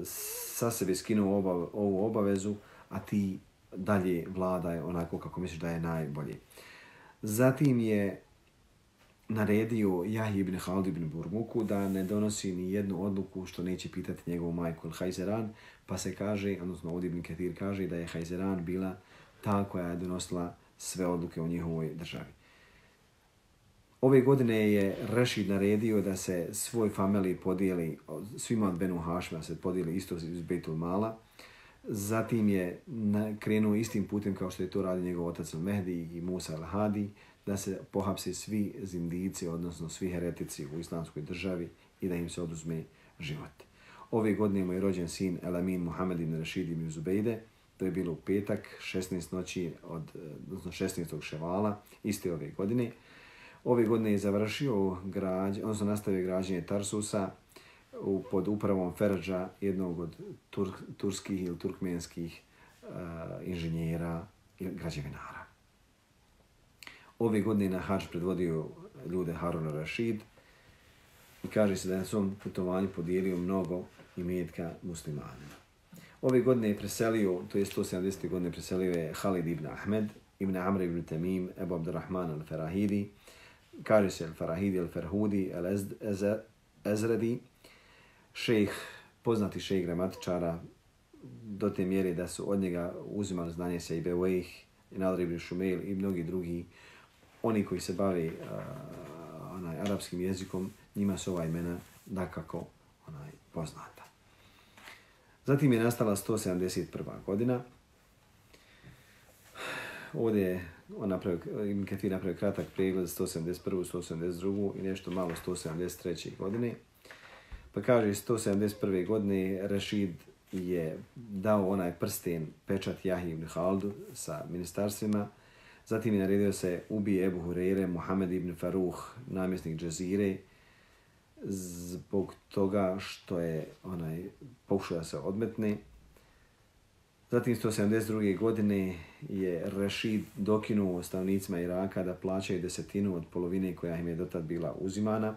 sa sebe skinuo obav, ovu obavezu, a ti dalje vladaj onako kako misliš da je najbolje. Zatim je naredio Jahi ibn Hald ibn Burmuku da ne donosi ni jednu odluku što neće pitati njegovu majku ili Hajzeran, pa se kaže, odnosno ovdje ibn Ketir kaže da je Hajzeran bila ta koja je donosila sve odluke u njihovoj državi. Ove godine je Rešid naredio da se svoj familiji podijeli, svima od Benu Hašma se podijeli isto iz Betul Mala. Zatim je krenuo istim putem kao što je to radi njegov otac Mehdi i Musa al-Hadi, da se pohapse svi zindici, odnosno svi heretici u islamskoj državi i da im se oduzme život. Ove godine mu je rođen sin Elamin Muhammed ibn Rashid ibn Zubejde, to je bilo u petak, 16 noći, od, odnosno 16. ševala, iste ove godine. Ove godine je završio građ, odnosno nastavio građenje Tarsusa u, pod upravom Feradža, jednog od tur, turskih ili turkmenskih uh, inženjera i građevinara. Ove godine na hađ predvodio ljude Harun Rashid i kaže se da je na svom putovanju podijelio mnogo imetka muslimanima. Ove godine je preselio, to je 170. godine preselio je Halid ibn Ahmed, ibn Amr ibn Tamim, Ebu Abdurrahman al-Farahidi, kaže se al-Farahidi al-Farhudi, al-Ezredi, šejh, poznati šejh gramatičara, do te mjere da su od njega uzimali znanje sa i Bewejh, i ibn Shumail i mnogi drugi, oni koji se bavi uh, eh, onaj, arapskim jezikom, njima su ova imena dakako onaj, poznata. Zatim je nastala 171. godina. Ovdje je on napravio, Ibn Kathir napravio kratak pregled 171. 172. i nešto malo 173. godine. Pa kaže 171. godine Rashid je dao onaj prsten pečat Jahi ibn Haldu sa ministarstvima. Zatim je naredio se ubije Ebu Hureyre, Muhammed ibn Faruh, namjesnik Džazire, zbog toga što je onaj pokušao da se odmetne. Zatim 172. godine je Rashid dokinuo stavnicima Iraka da plaćaju desetinu od polovine koja im je dotad bila uzimana.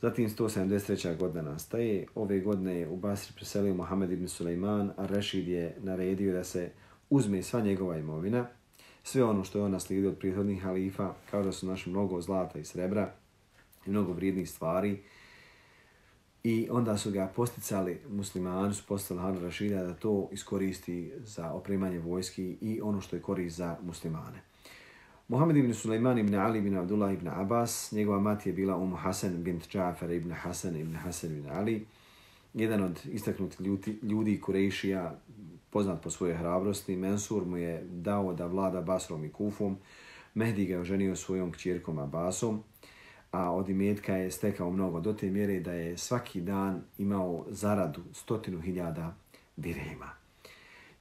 Zatim 173. godina nastaje. Ove godine je u Basri preselio Mohamed ibn Suleiman, a Rešid je naredio da se uzme sva njegova imovina, sve ono što je on naslijedio od prihodnih halifa, kao da su našli mnogo zlata i srebra i mnogo vrijednih stvari. I onda su ga posticali muslimani, su postali Harun Rašida da to iskoristi za opremanje vojski i ono što je korist za muslimane. Muhammed ibn Sulejman ibn Ali ibn Abdullah ibn Abbas, njegova mati je bila Umu Hasan bint Džafar ibn Hasan ibn Hasan ibn Ali, jedan od istaknutih ljudi, ljudi Kurejšija, poznat po svojoj hrabrosti. Mensur mu je dao da vlada Basrom i Kufom. Mehdi ga je oženio svojom kćerkom Abbasom, a od imetka je stekao mnogo do te mjere da je svaki dan imao zaradu stotinu hiljada direma.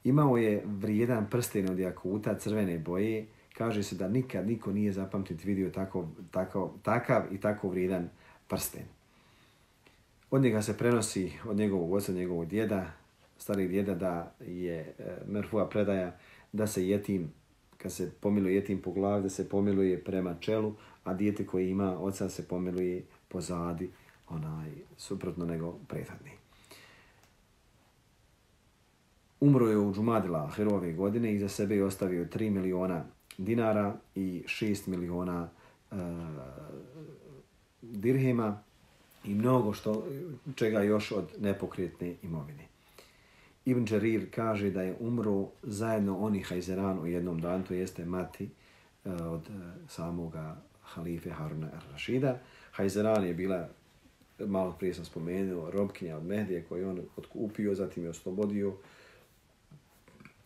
Imao je vrijedan prsten od jakuta crvene boje, kaže se da nikad niko nije zapamtit vidio tako, tako, takav i tako vrijedan prsten. Od njega se prenosi od njegovog oca, njegovog djeda, starih djeda, da je e, Merfua predaja da se jetim, kad se pomiluje jetim po glavi, da se pomiluje prema čelu, a dijete koje ima oca se pomiluje pozadi, onaj, suprotno nego prethodni. Umro je u Džumadila Herove godine i za sebe je ostavio 3 miliona dinara i 6 miliona uh, dirhema i mnogo što čega još od nepokretne imovine. Ibn Đarir kaže da je umro zajedno oni Hajzeran u jednom danu, to jeste mati uh, od uh, samoga halife Haruna al-Rashida. Hajzeran je bila, malo prije sam spomenuo, robkinja od Mehdije koju on otkupio, zatim je oslobodio,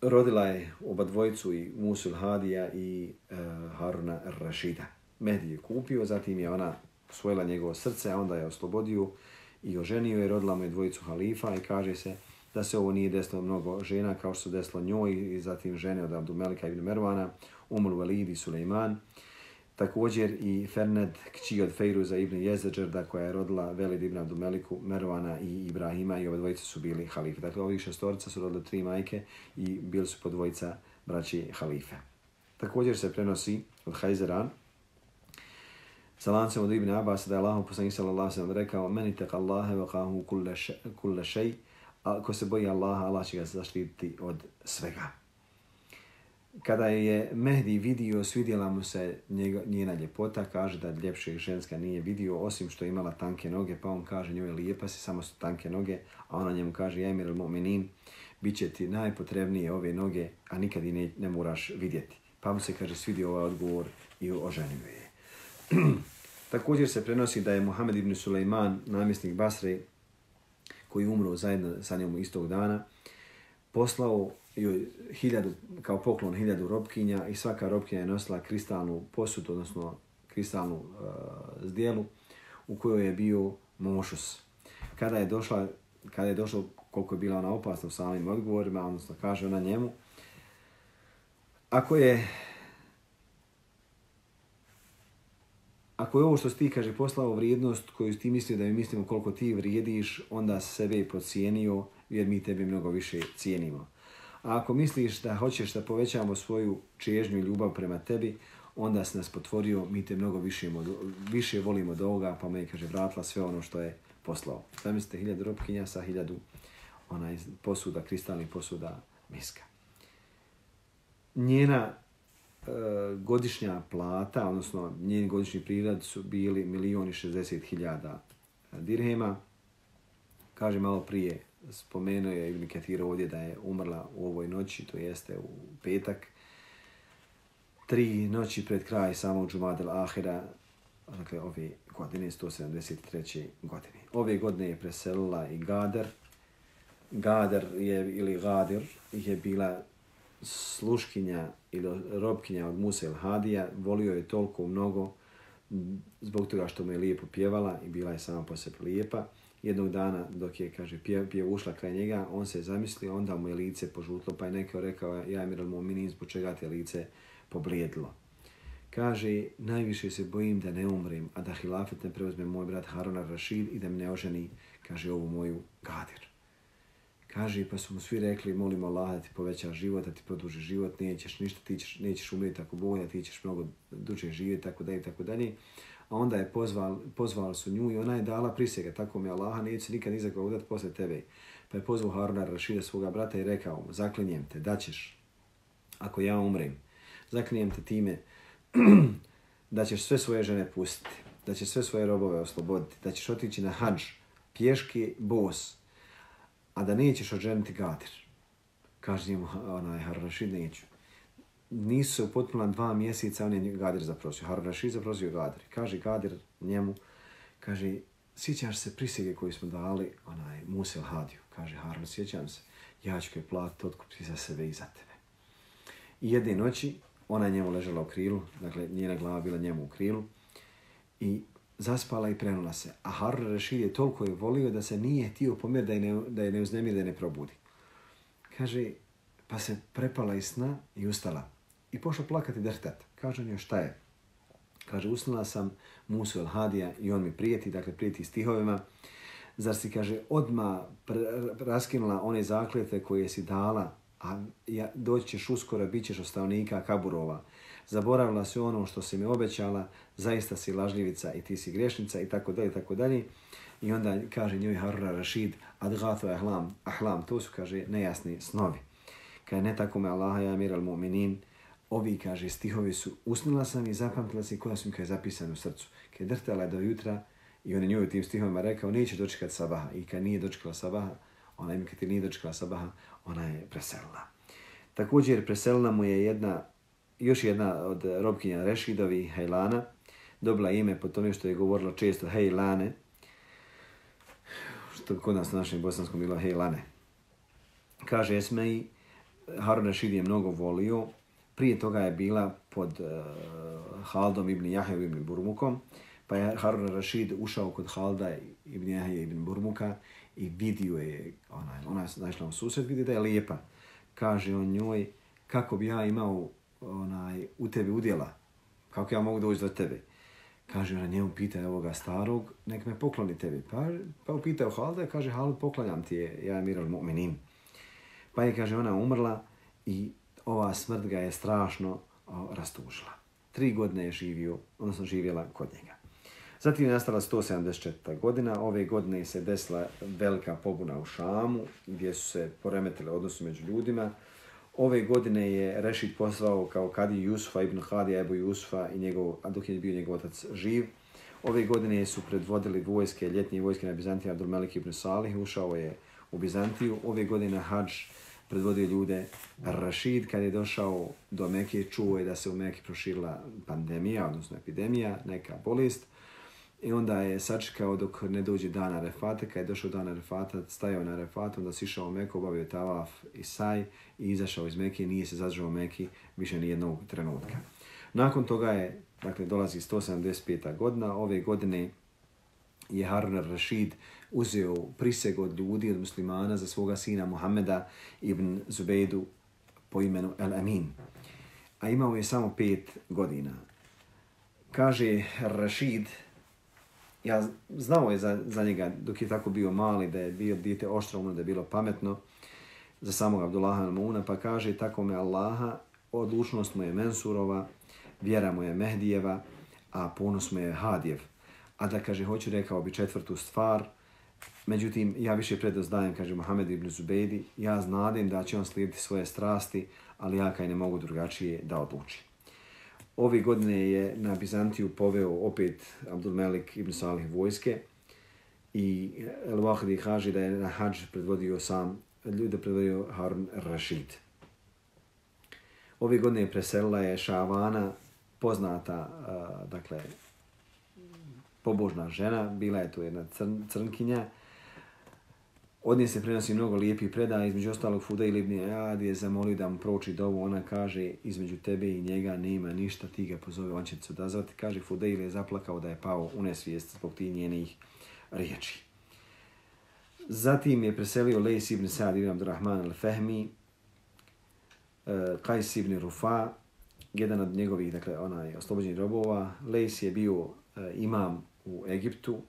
rodila je oba dvojicu i Musul Hadija i uh, Haruna Rashida. Mehdi je kupio, zatim je ona svojila njegovo srce, a onda je oslobodio i oženio je, rodila mu je dvojicu halifa i kaže se da se ovo nije desilo mnogo žena kao što se desilo njoj i zatim žene od Abdumelika ibn Mervana, Umul Walid i Suleiman. Također i Ferned, kći od Fejruza ibn Jezeđerda, koja je rodila Velid ibn Abdumeliku, Mervana i Ibrahima i ove dvojice su bili halife. Dakle, ovih šestorica su rodile tri majke i bili su po dvojica braći halife. Također se prenosi od Hajzeran, sa lancem od Ibn Abbas, da je Allah poslanik sallallahu sallam rekao meni tek Allahe wa kahu kulle šej, a ko se boji Allaha, Allah će ga zaštiti od svega kada je Mehdi vidio, svidjela mu se njega, njena ljepota, kaže da ljepšeg ženska nije vidio, osim što je imala tanke noge, pa on kaže njoj je lijepa si, samo su tanke noge, a ona njemu kaže, ja emir al-mu'minin, bit će ti najpotrebnije ove noge, a nikad i ne, ne moraš vidjeti. Pa mu se, kaže, svidio ovaj odgovor i oženio je. Također se prenosi da je Muhammed ibn Sulejman, namjesnik Basre, koji umro zajedno sa njom istog dana, poslao joj hiljadu, kao poklon hiljadu robkinja i svaka robkinja je nosila kristalnu posudu, odnosno kristalnu uh, zdjelu u kojoj je bio mošus. Kada je došla, kada je došlo koliko je bila ona opasna u samim odgovorima, odnosno kaže ona njemu, ako je Ako je ovo što ti kaže poslao vrijednost koju ti mislio da mi mislimo koliko ti vrijediš, onda sebe pocijenio jer mi tebe mnogo više cijenimo. A ako misliš da hoćeš da povećamo svoju čežnju i ljubav prema tebi, onda se nas potvorio, mi te mnogo više, više volimo od ovoga, pa me kaže vratila sve ono što je poslao. Zamislite hiljadu robkinja sa hiljadu onaj posuda, kristalnih posuda miska. Njena e, godišnja plata, odnosno njen godišnji prirad su bili milioni šestdeset hiljada dirhema. Kaže malo prije, spomenuo je Ibn Kathir ovdje da je umrla u ovoj noći, to jeste u petak, tri noći pred kraj samog Džumadel Ahira, dakle ove godine, 173. godine. Ove godine je preselila i Gader. Gader je, ili Gadir je bila sluškinja ili robkinja od Musa il Hadija. Volio je toliko mnogo zbog toga što mu je lijepo pjevala i bila je sama po sebi lijepa. Jednog dana dok je, kaže, pije, pije ušla kraj njega, on se je zamislio, onda mu je lice požutlo, pa je neko rekao, ja Emir al-Mu'minin, zbog čega te lice poblijedilo. Kaže, najviše se bojim da ne umrem, a da hilafet ne preuzme moj brat Harun al-Rashid i da me ne oženi, kaže, ovu moju gadir. Kaže, pa su mu svi rekli, molimo Allah da ti poveća život, da ti produži život, nećeš ništa, ti ćeš, nećeš umreti tako Bog, ti ćeš mnogo duže živjeti, tako dalje, tako dalje. A onda je pozval, pozvali su nju i ona je dala prisjega, tako mi Allaha, neću se nikad nizak udati posle tebe. Pa je pozvao Haruna Rašida svoga brata i rekao mu, zaklinjem te, da ćeš, ako ja umrem, zaklinjem te time da ćeš sve svoje žene pustiti, da ćeš sve svoje robove osloboditi, da ćeš otići na hađ, pješki bos, a da nećeš oženiti gadir. Kaže njemu onaj Harun Rašid, neću. Nisu se upotpunila dva mjeseca, on je gadir zaprosio. Harun Rašid zaprosio gadir. Kaže gadir njemu, kaže, sjećaš se prisjege koju smo dali onaj Musel Hadiju. Kaže Harun, sjećam se, ja ću je platiti otkupiti za sebe i za tebe. I jedne noći ona je njemu ležala u krilu, dakle njena glava bila njemu u krilu i zaspala i prenula se. A Harun Rashid je toliko je volio da se nije htio pomjer da je ne, da je ne uznemir, da je ne probudi. Kaže, pa se prepala iz sna i ustala. I pošla plakati drtat. Kaže njoj šta je? Kaže, usnula sam Musu El Hadija i on mi prijeti, dakle prijeti stihovima. Zar si, kaže, odma raskinula one zakljete koje si dala, a ja, doći ćeš uskoro, bit ćeš ostavnika Kaburova zaboravila si ono što si mi obećala, zaista si lažljivica i ti si grešnica i tako dalje, tako dalje. I onda kaže njoj Harura Rashid, adgatu ahlam, ahlam, to su, kaže, nejasni snovi. Kaže, ne tako me Allah, ja mir al mu'minin, ovi, kaže, stihovi su, usnila sam i zapamtila se koja su mi, kaj zapisane u srcu. Kaj drtala do jutra i on je njoj u tim stihovima rekao, neće dočekati sabaha. I kad nije dočekala sabaha, ona im kad ti nije dočekala sabaha, ona je preselila. Također, preselila mu je jedna još jedna od robkinja Rešidovi, Hejlana, dobila ime po tome što je govorila često Hejlane, što kod nas na našem bosanskom bilo Hejlane. Kaže Esmej, Harun Rešid je mnogo volio, prije toga je bila pod uh, Haldom ibn Jahev ibn Burmukom, pa je Harun Rashid ušao kod Halda ibn Jahje ibn Burmuka i vidio je, ona, ona je našla u susret, vidi da je lijepa. Kaže on njoj, kako bi ja imao onaj, u tebi udjela, kako ja mogu doći do tebe. Kaže, ona njemu pita ovoga starog, nek me pokloni tebi. Pa, pa upitao Halda, kaže, Halu, poklanjam ti je, ja je Miral Mu'minin. Pa je, kaže, ona umrla i ova smrt ga je strašno o, rastužila. Tri godine je živio, odnosno živjela kod njega. Zatim je nastala 174. godina. Ove godine se desila velika pobuna u Šamu, gdje su se poremetile odnosu među ljudima. Ove godine je Rešid poslao kao kadi Jusufa ibn Hadija Ebu Jusufa i njegov, a dok je bio njegov otac živ. Ove godine su predvodili vojske, ljetnije vojske na Bizantiju, Abdul Melik ibn Salih, ušao je u Bizantiju. Ove godine Hadž predvodio ljude Rashid, kad je došao do Mekije, čuo je da se u Mekije proširila pandemija, odnosno epidemija, neka bolest. I onda je sačekao dok ne dođe dana refata. Kad je došao dana refata, stajao na refatu, onda si išao u Meku, obavio tavaf i saj i izašao iz Mekije, nije se zadržao u Mekiji više ni jednog trenutka. Nakon toga je, dakle, dolazi 175. godina. Ove godine je Harun Rashid uzeo priseg od ljudi, od muslimana, za svoga sina Muhammeda ibn Zubejdu po imenu El Amin. A imao je samo pet godina. Kaže Rashid, ja znao je za, za njega dok je tako bio mali, da je bio dijete oštroumno, da je bilo pametno za samog Abdullaha al-Muna, pa kaže tako me Allaha, odlučnost mu je Mensurova, vjera mu je Mehdijeva, a ponos mu je Hadjev. A da kaže, hoću rekao bi četvrtu stvar, Međutim, ja više predost dajem, kaže Mohamed ibn Zubedi, ja znadem da će on slijediti svoje strasti, ali ja kaj ne mogu drugačije da odluči. Ove godine je na Bizantiju poveo opet Abdul Malik ibn Salih vojske i El Wahdi kaže da je na hađ predvodio sam, ljude predvodio Harun Rashid. Ove godine preselila je Šavana, poznata, dakle, pobožna žena, bila je to jedna crn, crnkinja, Od nje se prenosi mnogo lijepih predaja, između ostalog Fuda i Libni Ad je zamolio da mu proči dovu, ona kaže između tebe i njega nema ništa, ti ga pozove, on će se odazvati. Kaže Fudail je zaplakao da je pao u nesvijest zbog tih njenih riječi. Zatim je preselio Lejs ibn Sa'd ibn Abdurrahman al-Fehmi, eh, Kajs ibn Rufa, jedan od njegovih, dakle, onaj oslobođenih robova. Lejs je bio eh, imam u Egiptu,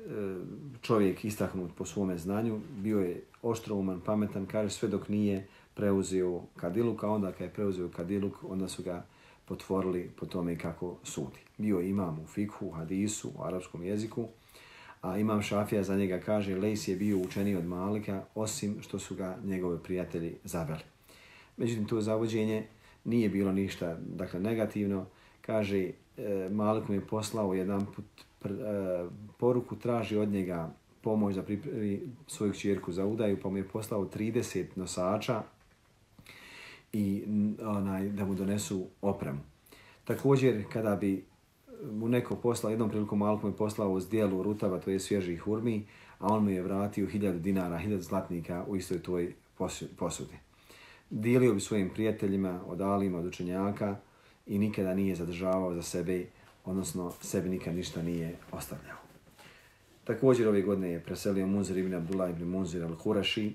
E, čovjek istaknut po svome znanju, bio je oštrouman, pametan, kaže sve dok nije preuzeo kadiluk, a onda kad je preuzeo kadiluk, onda su ga potvorili po tome kako sudi. Bio je imam u fikhu, u hadisu, u arapskom jeziku, a imam Šafija za njega kaže, Lejs je bio učeni od Malika, osim što su ga njegove prijatelji zaveli. Međutim, to zavođenje nije bilo ništa dakle, negativno. Kaže, e, Malik mi je poslao jedan put E, poruku, traži od njega pomoć da pripremi svoju čjerku za udaju, pa mu je poslao 30 nosača i onaj, da mu donesu opremu. Također, kada bi mu neko poslao, jednom prilikom Malko mu je poslao uz dijelu rutava, to je svježi hurmi, a on mu je vratio 1000 dinara, 1000 zlatnika u istoj toj posudi. Dijelio bi svojim prijateljima, od alima, od učenjaka i nikada nije zadržavao za sebe odnosno sebi nikad ništa nije ostavljao. Također ove godine je preselio Munzir ibn Abdullah ibn Munzir al-Kuraši.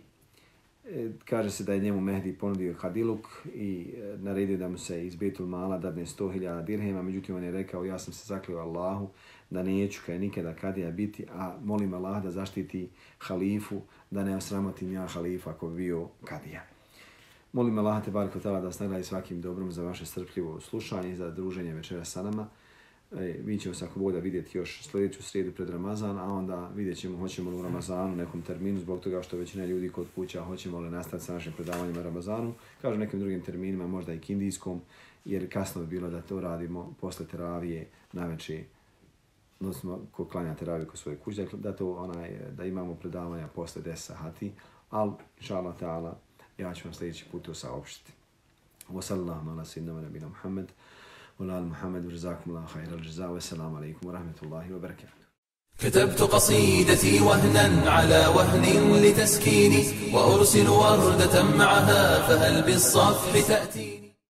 E, kaže se da je njemu Mehdi ponudio Hadiluk i e, naredio da mu se iz Betul Mala dadne 100.000 dirhema, međutim on je rekao ja sam se zaklio Allahu da neću kaj nikada kadija biti, a molim Allah da zaštiti halifu, da ne osramotim ja halifa ako bi bio kadija. Molim Allah te bar kotala da snagleda svakim dobrom za vaše strpljivo slušanje i za druženje večera sa nama. E, mi ćemo se ako Bog da vidjeti još sljedeću srijedu pred Ramazan, a onda vidjet ćemo hoćemo li u Ramazanu nekom terminu, zbog toga što većina ljudi kod kuća hoćemo li nastati sa našim predavanjima Ramazanu, kažu nekim drugim terminima, možda i kindijskom, jer kasno bi bilo da to radimo posle teravije na veći odnosno ko klanja teraviju kod svoje kuće, dakle, da to onaj, da imamo predavanja posle 10 sati, ali, inšala ta'ala, ja ću vam sljedeći put to saopštiti. Wa sallallahu ala sinnama nabina Muhammed, ولا محمد وجزاكم الله خير الجزاء والسلام عليكم ورحمة الله وبركاته. كتبت قصيدتي وهنا على وهن لتسكيني وأرسل وردة معها فهل بالصفح تأتيني